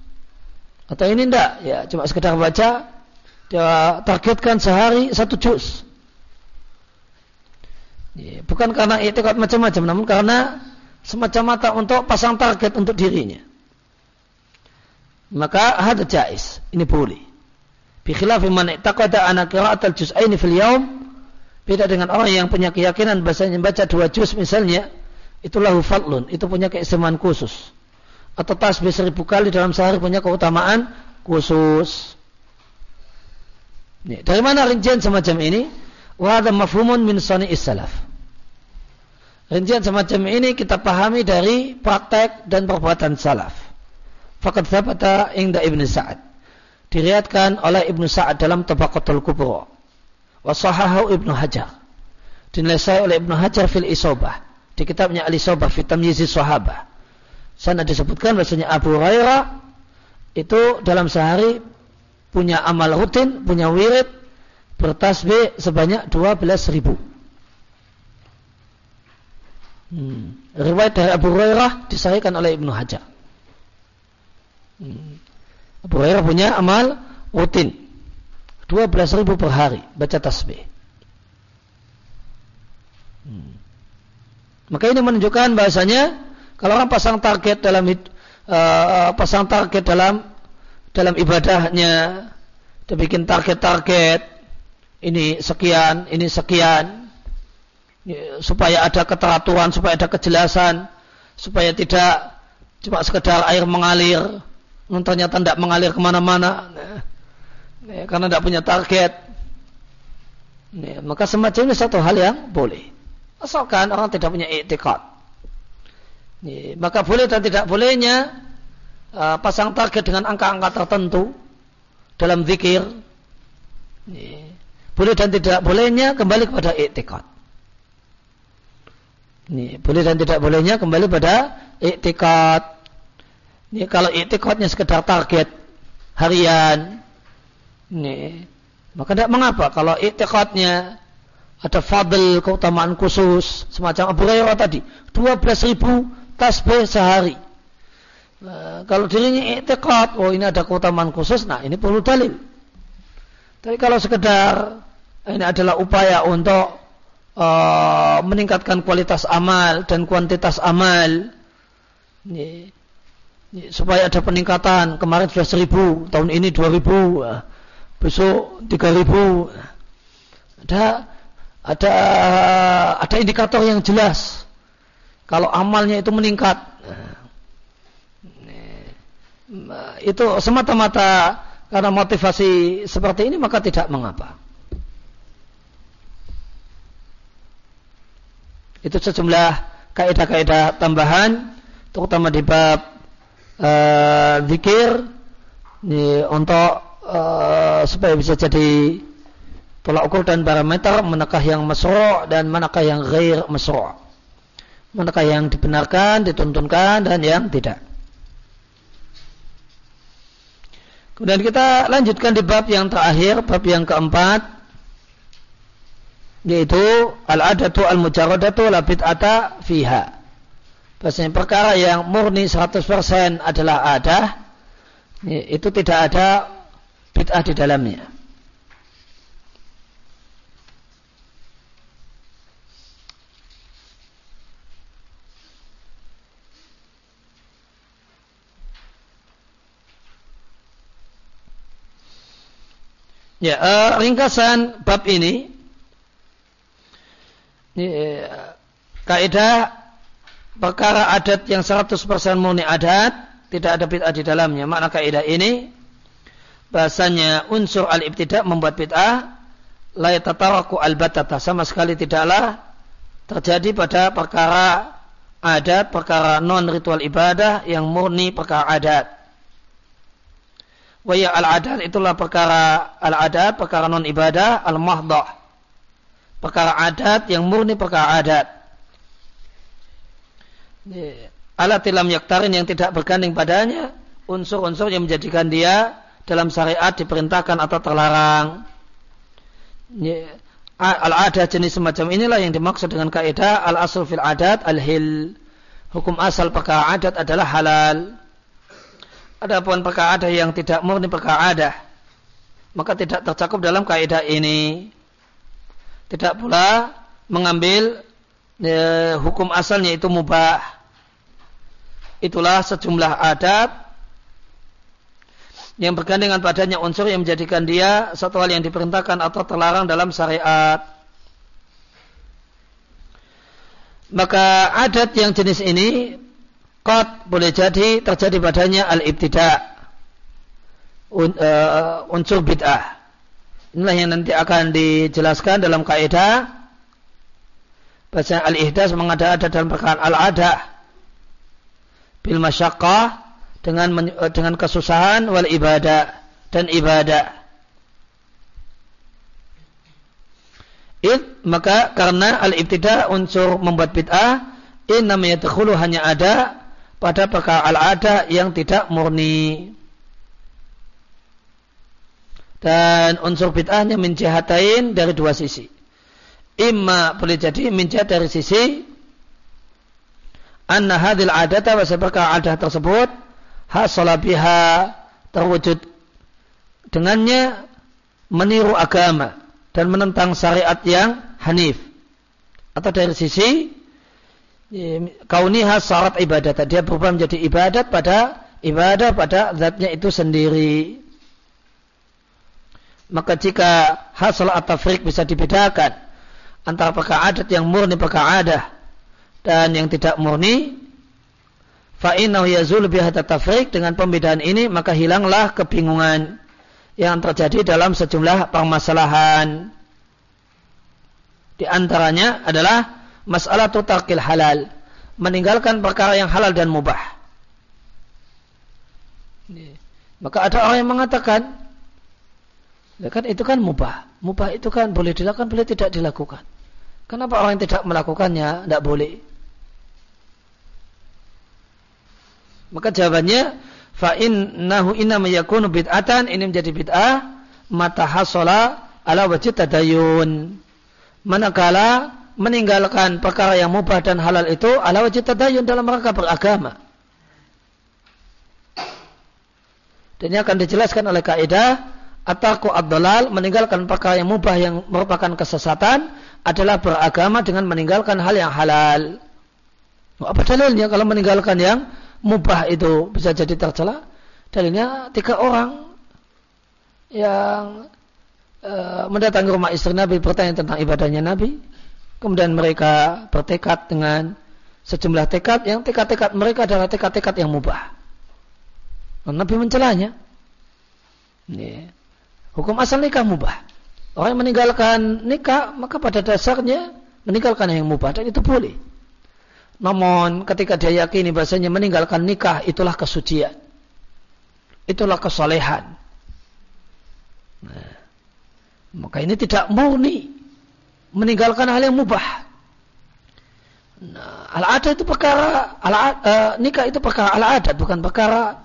Atau ini enggak, ya cuma sekedar baca, dia targetkan sehari satu juz. Ya, bukan karena itu macam-macam, namun karena semacam mata untuk pasang target untuk dirinya. Maka ada jais, ini boleh. Bikhilafi man i'taqada ana qira'atal juz'aini fil yaum beda dengan orang yang punya keyakinan bahasanya membaca dua juz misalnya itulah fadlun, itu punya keistimewaan khusus atau tasbih seribu kali dalam sehari punya keutamaan khusus. Nih, dari mana rincian semacam ini? Wahada mafhumun min sani salaf. Rincian semacam ini kita pahami dari praktek dan perbuatan salaf. Fakat sabata ingda Ibn Sa'ad. Diriatkan oleh Ibn Sa'ad dalam Tabaqatul Kubra. Wasahahu Ibn Hajar. Dinilai oleh Ibn Hajar fil Isobah. Di kitabnya Al-Isobah fitam Yizid Sahabah sana disebutkan bahasanya Abu Hurairah itu dalam sehari punya amal rutin, punya wirid bertasbih sebanyak 12 ribu. Hmm. Riwayat dari Abu Hurairah disahihkan oleh Ibnu Hajar. Hmm. Abu Hurairah punya amal rutin 12 ribu per hari baca tasbih. Hmm. Maka ini menunjukkan bahasanya kalau orang pasang target dalam uh, pasang target dalam dalam ibadahnya, dia bikin target-target ini sekian, ini sekian, ya, supaya ada keteraturan, supaya ada kejelasan, supaya tidak cuma sekedar air mengalir, ternyata tidak mengalir ke mana-mana, ya, karena tidak punya target. Ya, maka semacam ini satu hal yang boleh. Asalkan orang tidak punya etikot maka boleh dan tidak bolehnya uh, pasang target dengan angka-angka tertentu dalam zikir. boleh dan tidak bolehnya kembali kepada iktikad. boleh dan tidak bolehnya kembali pada iktikad. Ini kalau iktikadnya sekedar target harian, maka tidak mengapa kalau iktikadnya ada fadl keutamaan khusus semacam Abu Hurairah tadi 12 ribu tasbih sehari. Nah, kalau dirinya i'tiqad, oh ini ada keutamaan khusus, nah ini perlu dalil. Tapi kalau sekedar ini adalah upaya untuk uh, meningkatkan kualitas amal dan kuantitas amal, ini, ini, supaya ada peningkatan. Kemarin sudah seribu, tahun ini dua ribu, besok tiga ribu. Ada ada ada indikator yang jelas kalau amalnya itu meningkat itu semata-mata karena motivasi seperti ini maka tidak mengapa. Itu sejumlah kaidah-kaidah tambahan terutama di bab uh, zikir ini, untuk uh, supaya bisa jadi tolak ukur dan parameter manakah yang masro' dan manakah yang ghair masro' manakah yang dibenarkan, dituntunkan dan yang tidak. Kemudian kita lanjutkan di bab yang terakhir, bab yang keempat yaitu al-adatu al-mujarradatu la bid'ata fiha. Bahasanya perkara yang murni 100% adalah ada, itu tidak ada bid'ah di dalamnya. Ya, uh, ringkasan bab ini uh, kaidah perkara adat yang 100% murni adat tidak ada bid'ah di dalamnya. Makna kaidah ini bahasanya unsur al-ibtida membuat bid'ah la yatataraku al-batata sama sekali tidaklah terjadi pada perkara adat, perkara non ritual ibadah yang murni perkara adat. Waya al-adat itulah perkara al-adat, perkara non ibadah, al-mahdah. Perkara adat yang murni perkara adat. Alat tilam yaktarin yang tidak berganding padanya, unsur-unsur yang menjadikan dia dalam syariat diperintahkan atau terlarang. Al-adat jenis semacam inilah yang dimaksud dengan kaidah al-asl fil adat al-hil. Hukum asal perkara adat adalah halal. Adapun perkara ada yang tidak murni perkara ada, maka tidak tercakup dalam kaidah ini. Tidak pula mengambil e, hukum asalnya itu mubah. Itulah sejumlah adat yang bergandengan padanya unsur yang menjadikan dia satu hal yang diperintahkan atau terlarang dalam syariat. Maka adat yang jenis ini Qad boleh jadi terjadi padanya al-ibtida. Un, uh, unsur bid'ah. Inilah yang nanti akan dijelaskan dalam kaidah bahasa al-ihdas mengada-ada dalam perkara al-ada bil masyaqqah dengan uh, dengan kesusahan wal ibadah dan ibadah. It, maka karena al-ibtida unsur membuat bid'ah in namanya hanya ada pada perkara al-ada yang tidak murni. Dan unsur bid'ahnya menjahatain dari dua sisi. Imma boleh jadi menjahat dari sisi anna hadil adata wa perkara adah tersebut hasala biha terwujud dengannya meniru agama dan menentang syariat yang hanif. Atau dari sisi kauniha syarat ibadat. Dia berubah menjadi ibadat pada ibadah pada zatnya itu sendiri. Maka jika hasil atau frik bisa dibedakan antara perkara adat yang murni perkara adah dan yang tidak murni, fa'innahu yazul bihata tafrik dengan pembedaan ini maka hilanglah kebingungan yang terjadi dalam sejumlah permasalahan. Di antaranya adalah masalah tutakil halal. Meninggalkan perkara yang halal dan mubah. Maka ada orang yang mengatakan, ya kan itu kan mubah. Mubah itu kan boleh dilakukan, boleh tidak dilakukan. Kenapa orang yang tidak melakukannya tidak boleh? Maka jawabannya, fa innahu inna yakunu bid'atan ini menjadi bid'ah mata hasala ala wajib tadayun. Manakala meninggalkan perkara yang mubah dan halal itu ala wajib tadayun dalam rangka beragama. Dan ini akan dijelaskan oleh kaidah ataku ad-dalal meninggalkan perkara yang mubah yang merupakan kesesatan adalah beragama dengan meninggalkan hal yang halal. Apa dalilnya kalau meninggalkan yang mubah itu bisa jadi tercela? Dalilnya tiga orang yang uh, mendatangi rumah istri Nabi bertanya tentang ibadahnya Nabi. Kemudian mereka bertekad dengan sejumlah tekad yang tekad-tekad mereka adalah tekad-tekad yang mubah. Nabi mencelanya. Hukum asal nikah mubah. Orang yang meninggalkan nikah maka pada dasarnya meninggalkan yang mubah dan itu boleh. Namun ketika dia yakini bahasanya meninggalkan nikah itulah kesucian. Itulah kesolehan. Nah, maka ini tidak murni meninggalkan hal yang mubah. Nah, al-adat itu perkara al uh, nikah itu perkara al-adat bukan perkara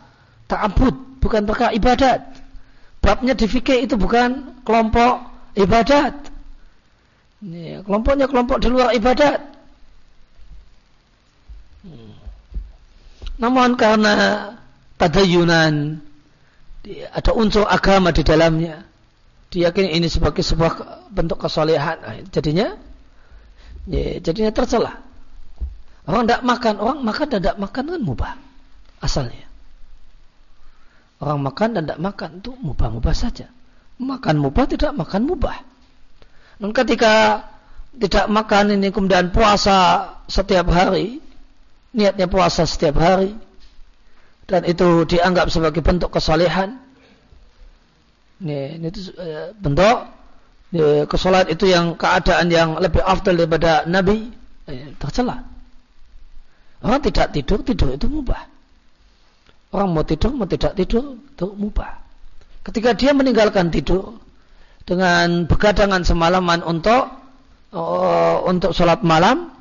ta'abud, bukan perkara ibadat. Babnya di fikih itu bukan kelompok ibadat. Ini, kelompoknya kelompok di luar ibadat. Namun karena tadayunan ada unsur agama di dalamnya diyakini ini sebagai sebuah bentuk kesolehan. Jadinya ya, jadinya tercela. Orang tidak makan, orang makan dan tidak makan kan mubah asalnya. Orang makan dan tidak makan itu mubah-mubah saja. makan mubah tidak makan mubah. Dan ketika tidak makan ini kemudian puasa setiap hari, niatnya puasa setiap hari, dan itu dianggap sebagai bentuk kesalehan. Ini, itu eh, bentuk kesalahan itu yang keadaan yang lebih afdal daripada Nabi eh, tercela. Orang tidak tidur, tidur itu mubah. Orang mau tidur, mau tidak tidur, itu mubah. Ketika dia meninggalkan tidur dengan begadangan semalaman untuk uh, untuk sholat malam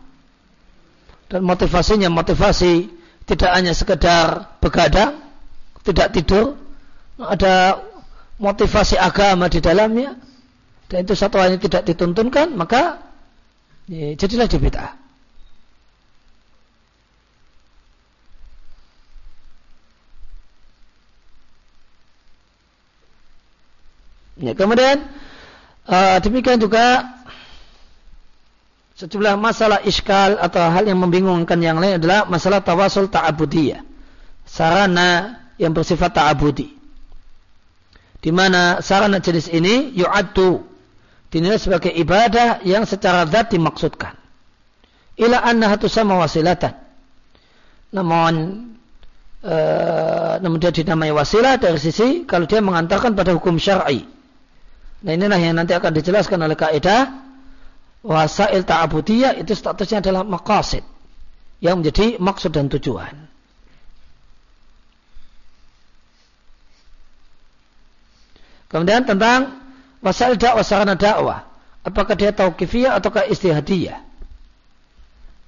dan motivasinya motivasi tidak hanya sekedar begadang, tidak tidur, ada motivasi agama di dalamnya dan itu satu hal yang tidak dituntunkan maka ya, jadilah di bid'ah. Ya, kemudian uh, demikian juga sejumlah masalah iskal atau hal yang membingungkan yang lain adalah masalah tawasul ta'abudiyah. Sarana yang bersifat ta'abudi. Di mana sarana jenis ini yu'addu dinilai sebagai ibadah yang secara zat dimaksudkan. Ila annaha tusama wasilatan. Namun uh, namun dia dinamai wasilah dari sisi kalau dia mengantarkan pada hukum syar'i. Nah inilah yang nanti akan dijelaskan oleh kaidah wasail ta'abudiyah itu statusnya adalah maqasid yang menjadi maksud dan tujuan. Kemudian tentang wasail dakwah sarana dakwah. Apakah dia tauqifiyah ataukah istihadiyah?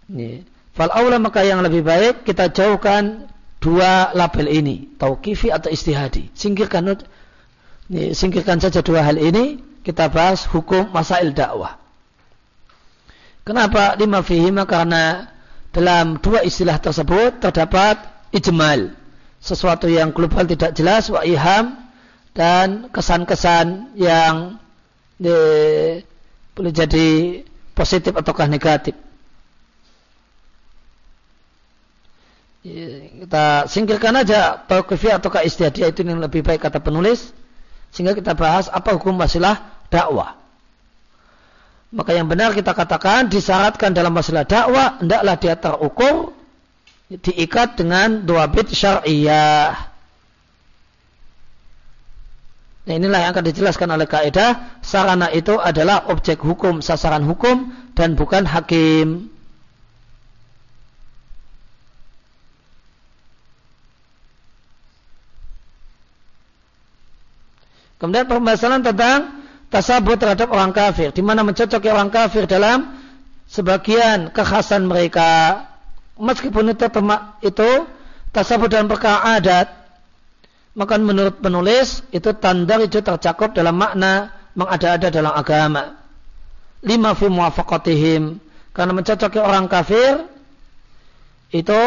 Ini. Fal aula maka yang lebih baik kita jauhkan dua label ini, tauqifi atau istihadi. Singkirkan ini, singkirkan saja dua hal ini, kita bahas hukum masail dakwah. Kenapa lima fihima? Karena dalam dua istilah tersebut terdapat ijmal. Sesuatu yang global tidak jelas, wa iham, dan kesan-kesan yang di, boleh jadi positif ataukah negatif. Kita singkirkan aja tauqifi ataukah istihadiyah itu yang lebih baik kata penulis sehingga kita bahas apa hukum wasilah dakwah. Maka yang benar kita katakan disyaratkan dalam masalah dakwah hendaklah dia terukur diikat dengan dua bit syariah. Nah inilah yang akan dijelaskan oleh kaidah sarana itu adalah objek hukum, sasaran hukum dan bukan hakim. Kemudian permasalahan tentang tasabut terhadap orang kafir, di mana mencocoki orang kafir dalam sebagian kekhasan mereka. Meskipun itu itu tasabut dalam perkara adat, maka menurut penulis itu tanda itu tercakup dalam makna mengada-ada dalam agama. Lima fi muwafaqatihim karena mencocoki orang kafir itu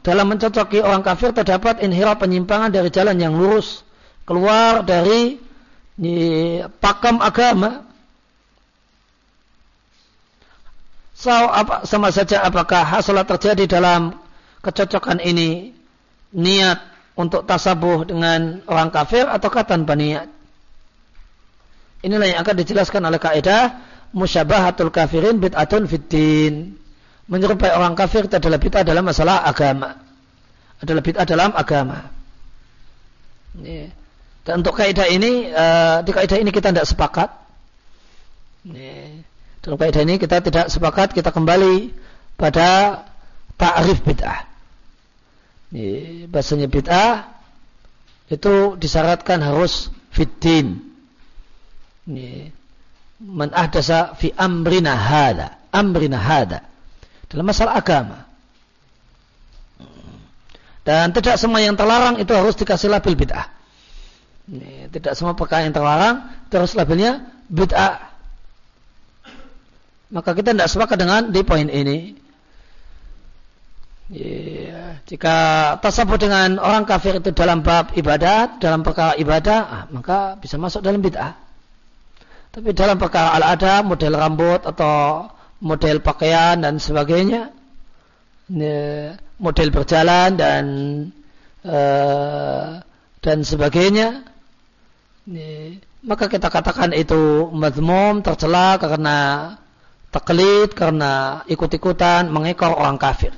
dalam mencocoki orang kafir terdapat inhiraf penyimpangan dari jalan yang lurus keluar dari pakam agama. So, apa, sama saja apakah hasil terjadi dalam kecocokan ini niat untuk tasabuh dengan orang kafir ataukah tanpa niat. Inilah yang akan dijelaskan oleh kaidah musyabahatul kafirin bid'atun fiddin. Menyerupai orang kafir itu adalah bid'ah dalam masalah agama. Adalah bid'ah dalam agama. Dan untuk kaidah ini, uh, di kaidah ini kita tidak sepakat. Dalam kaidah ini kita tidak sepakat, kita kembali pada ta'rif bid'ah. Bahasanya bid'ah itu disyaratkan harus fitin. Man ahdasa fi amrina hada. Amrina hada. Dalam masalah agama. Dan tidak semua yang terlarang itu harus dikasih label bid'ah. Tidak semua perkara yang terlarang terus labelnya bid'ah. Maka kita tidak sepakat dengan di poin ini. Ya, jika tasabut dengan orang kafir itu dalam bab ibadat, dalam perkara ibadah, ah, maka bisa masuk dalam bid'ah. Tapi dalam perkara al-ada, model rambut atau model pakaian dan sebagainya, model berjalan dan uh, dan sebagainya, maka kita katakan itu madmum tercela karena taklid karena ikut-ikutan mengekor orang kafir.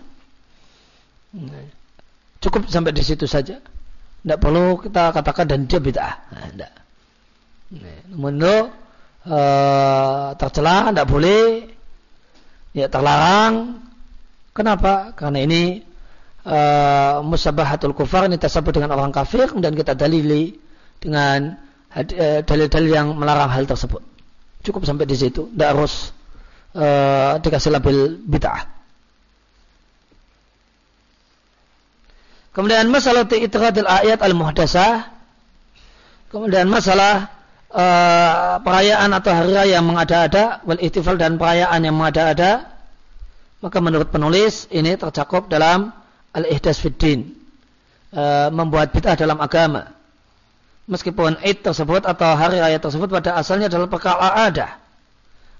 Cukup sampai di situ saja. Tidak perlu kita katakan dan dia bid'ah. Nah, tidak. Namun itu uh, tercela, tidak boleh, ya terlarang. Kenapa? Karena ini uh, musabahatul kufar ini tersebut dengan orang kafir dan kita dalili dengan Eh, dalil-dalil yang melarang hal tersebut. Cukup sampai di situ, tidak harus dikasih label bid'ah. Kemudian masalah i'tiqadil ayat al-muhdasah. Kemudian masalah uh, perayaan atau hari raya yang mengada-ada, wal ihtifal dan perayaan yang mengada-ada. Maka menurut penulis ini tercakup dalam al-ihdas fiddin. Uh, membuat bid'ah dalam agama meskipun Eid tersebut atau hari raya tersebut pada asalnya adalah perkara ada.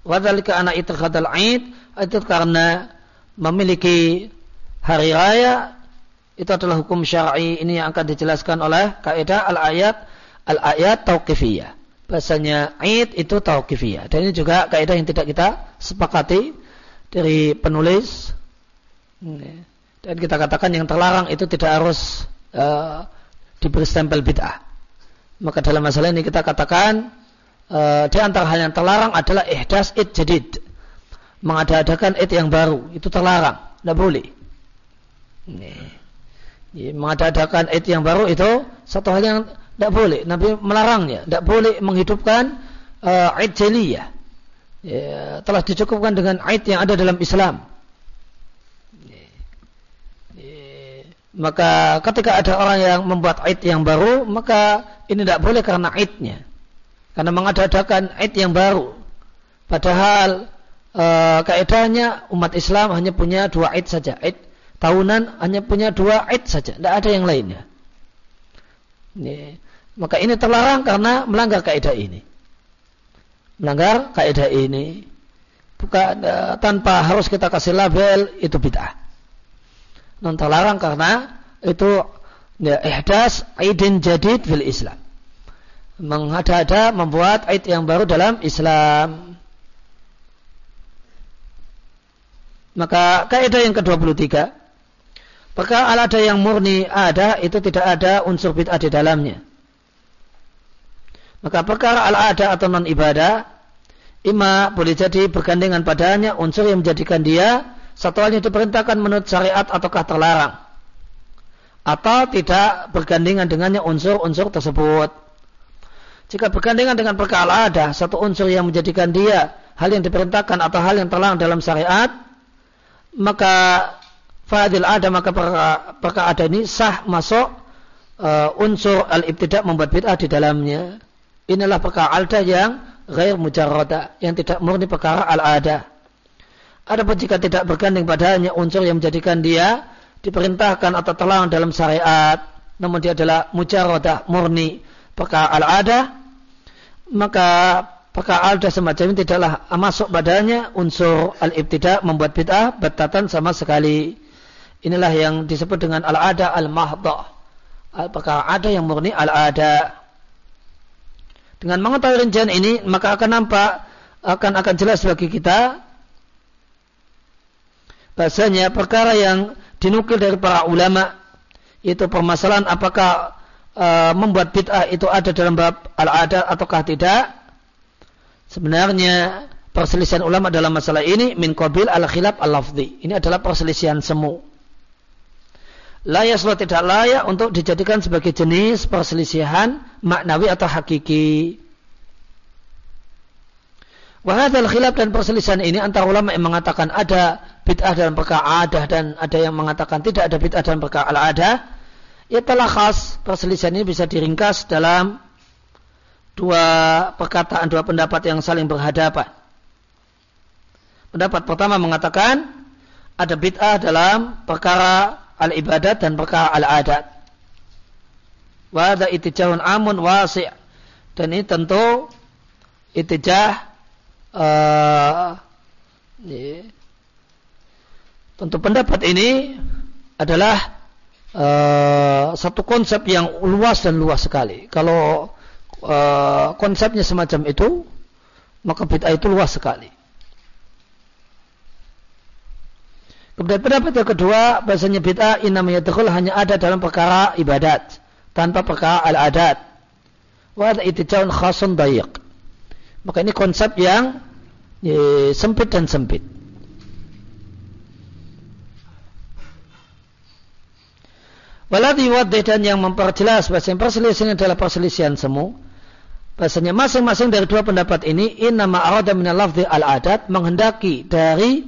Wadhalika anak khatal Eid itu karena memiliki hari raya itu adalah hukum syar'i ini yang akan dijelaskan oleh kaidah al-ayat al-ayat tauqifiyah. Bahasanya Eid itu tauqifiyah. Dan ini juga kaidah yang tidak kita sepakati dari penulis. Dan kita katakan yang terlarang itu tidak harus uh, diberi stempel bid'ah. Maka dalam masalah ini kita katakan e, di antara hal yang terlarang adalah ihdas id jadid. Mengadakan id yang baru. Itu terlarang. Tidak boleh. Ini. Mengadakan id yang baru itu satu hal yang tidak boleh. Nabi melarangnya. Tidak boleh menghidupkan uh, id jeliyah. Ya, telah dicukupkan dengan id yang ada dalam Islam. Maka ketika ada orang yang membuat id yang baru, maka ini tidak boleh karena idnya. Karena mengadakan id yang baru. Padahal e, kaedahnya umat Islam hanya punya dua id saja. Id tahunan hanya punya dua id saja. Tidak ada yang lainnya. Ini. Maka ini terlarang karena melanggar kaidah ini. Melanggar kaidah ini. Bukan e, tanpa harus kita kasih label itu bid'ah non terlarang karena itu ya, ihdas aidin jadid fil Islam. Mengada-ada membuat aid yang baru dalam Islam. Maka kaidah yang ke-23 Perkara ada yang murni ada itu tidak ada unsur bid'ah di dalamnya. Maka perkara al-ada atau non ibadah ima boleh jadi bergandengan padanya unsur yang menjadikan dia satu hal yang diperintahkan menurut syariat ataukah terlarang atau tidak bergandengan dengannya unsur-unsur tersebut. Jika bergandengan dengan perkara ada satu unsur yang menjadikan dia hal yang diperintahkan atau hal yang terlarang dalam syariat, maka fadil ada maka perkara ada ini sah masuk uh, unsur al-ibtidak membuat bid'ah di dalamnya. Inilah perkara alda yang ghair mujarrada, yang tidak murni perkara al-ada. Adapun jika tidak bergandeng padanya unsur yang menjadikan dia diperintahkan atau terlarang dalam syariat, namun dia adalah mujarodah murni perkara al-ada, maka perkara al-ada semacam ini tidaklah masuk padanya unsur al-ibtidak membuat bid'ah betatan sama sekali. Inilah yang disebut dengan al-ada al-mahdah. Perkara ada yang murni al-ada. Dengan mengetahui rincian ini, maka akan nampak akan akan jelas bagi kita bahasanya perkara yang dinukil dari para ulama itu permasalahan apakah e, membuat bid'ah itu ada dalam bab al-adat ataukah tidak sebenarnya perselisihan ulama dalam masalah ini min qabil al-khilaf al-lafzi ini adalah perselisihan semu layak tidak layak untuk dijadikan sebagai jenis perselisihan maknawi atau hakiki Wahadal khilaf dan perselisihan ini antara ulama yang mengatakan ada bid'ah dalam perkara adah dan ada yang mengatakan tidak ada bid'ah dalam perkara al-adah. Ya telah khas perselisihan ini bisa diringkas dalam dua perkataan, dua pendapat yang saling berhadapan. Pendapat pertama mengatakan ada bid'ah dalam perkara al-ibadat dan perkara al-adat. Wada itijahun amun wasi' dan ini tentu itijah uh, tentu pendapat ini adalah uh, satu konsep yang luas dan luas sekali. Kalau uh, konsepnya semacam itu, maka bid'ah itu luas sekali. Kemudian pendapat yang kedua, bahasanya bid'ah inamanya yadkhul hanya ada dalam perkara ibadat, tanpa perkara al-adat. Wa itijahun khasun dayiq. Maka ini konsep yang ye, sempit dan sempit. Waladi wadih dan yang memperjelas bahasa perselisihan adalah perselisihan semu. Bahasanya masing-masing dari dua pendapat ini inama arada minal lafzi al-adat menghendaki dari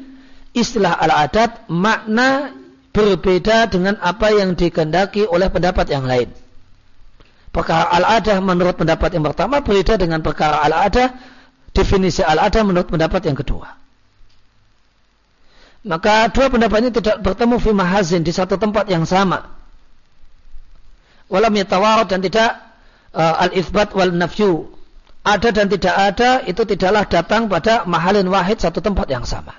istilah al-adat makna berbeda dengan apa yang dikehendaki oleh pendapat yang lain. Perkara al-adah menurut pendapat yang pertama berbeda dengan perkara al-adah definisi al-adah menurut pendapat yang kedua. Maka dua pendapat ini tidak bertemu fi mahazin di satu tempat yang sama walam yatawarad dan tidak uh, al-itsbat wal nafyu. Ada dan tidak ada itu tidaklah datang pada mahalin wahid satu tempat yang sama.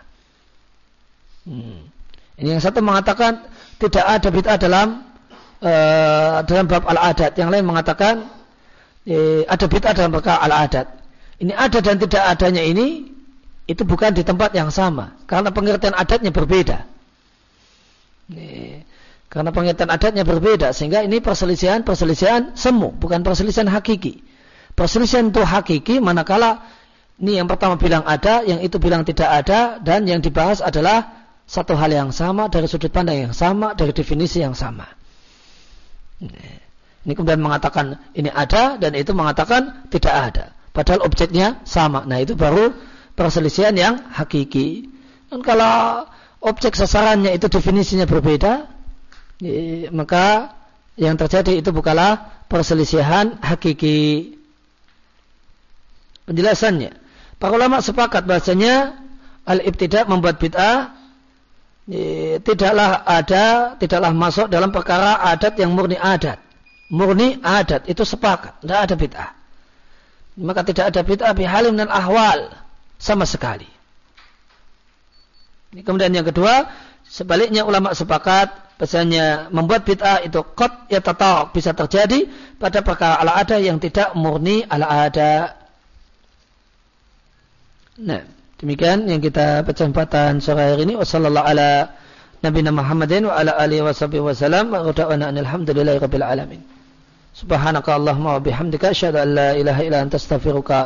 Hmm. Ini yang satu mengatakan tidak ada bid'ah dalam uh, dalam bab al-adat. Yang lain mengatakan eh, ada bid'ah dalam perkara al-adat. Ini ada dan tidak adanya ini itu bukan di tempat yang sama karena pengertian adatnya berbeda. Karena pengertian adatnya berbeda sehingga ini perselisihan perselisihan semu bukan perselisihan hakiki. Perselisihan itu hakiki manakala ini yang pertama bilang ada, yang itu bilang tidak ada dan yang dibahas adalah satu hal yang sama dari sudut pandang yang sama dari definisi yang sama. Ini kemudian mengatakan ini ada dan itu mengatakan tidak ada. Padahal objeknya sama. Nah itu baru perselisihan yang hakiki. Dan kalau objek sasarannya itu definisinya berbeda, maka yang terjadi itu bukanlah perselisihan hakiki. Penjelasannya, para ulama sepakat bahasanya al-ibtida membuat bid'ah tidaklah ada, tidaklah masuk dalam perkara adat yang murni adat. Murni adat itu sepakat, tidak ada bid'ah. Maka tidak ada bid'ah bihalim dan ahwal sama sekali. Kemudian yang kedua, sebaliknya ulama sepakat Bahasanya membuat bid'ah itu kot ya tatak bisa terjadi pada perkara ala ada yang tidak murni ala ada. Nah, demikian yang kita percempatan sore hari ini. Wassalamualaikum ala Nabi Muhammadin wa ala alihi wa sahbihi wa salam. Wa alhamdulillahi rabbil alamin. Subhanaka Allahumma wa bihamdika asyhadu an la ilaha illa anta astaghfiruka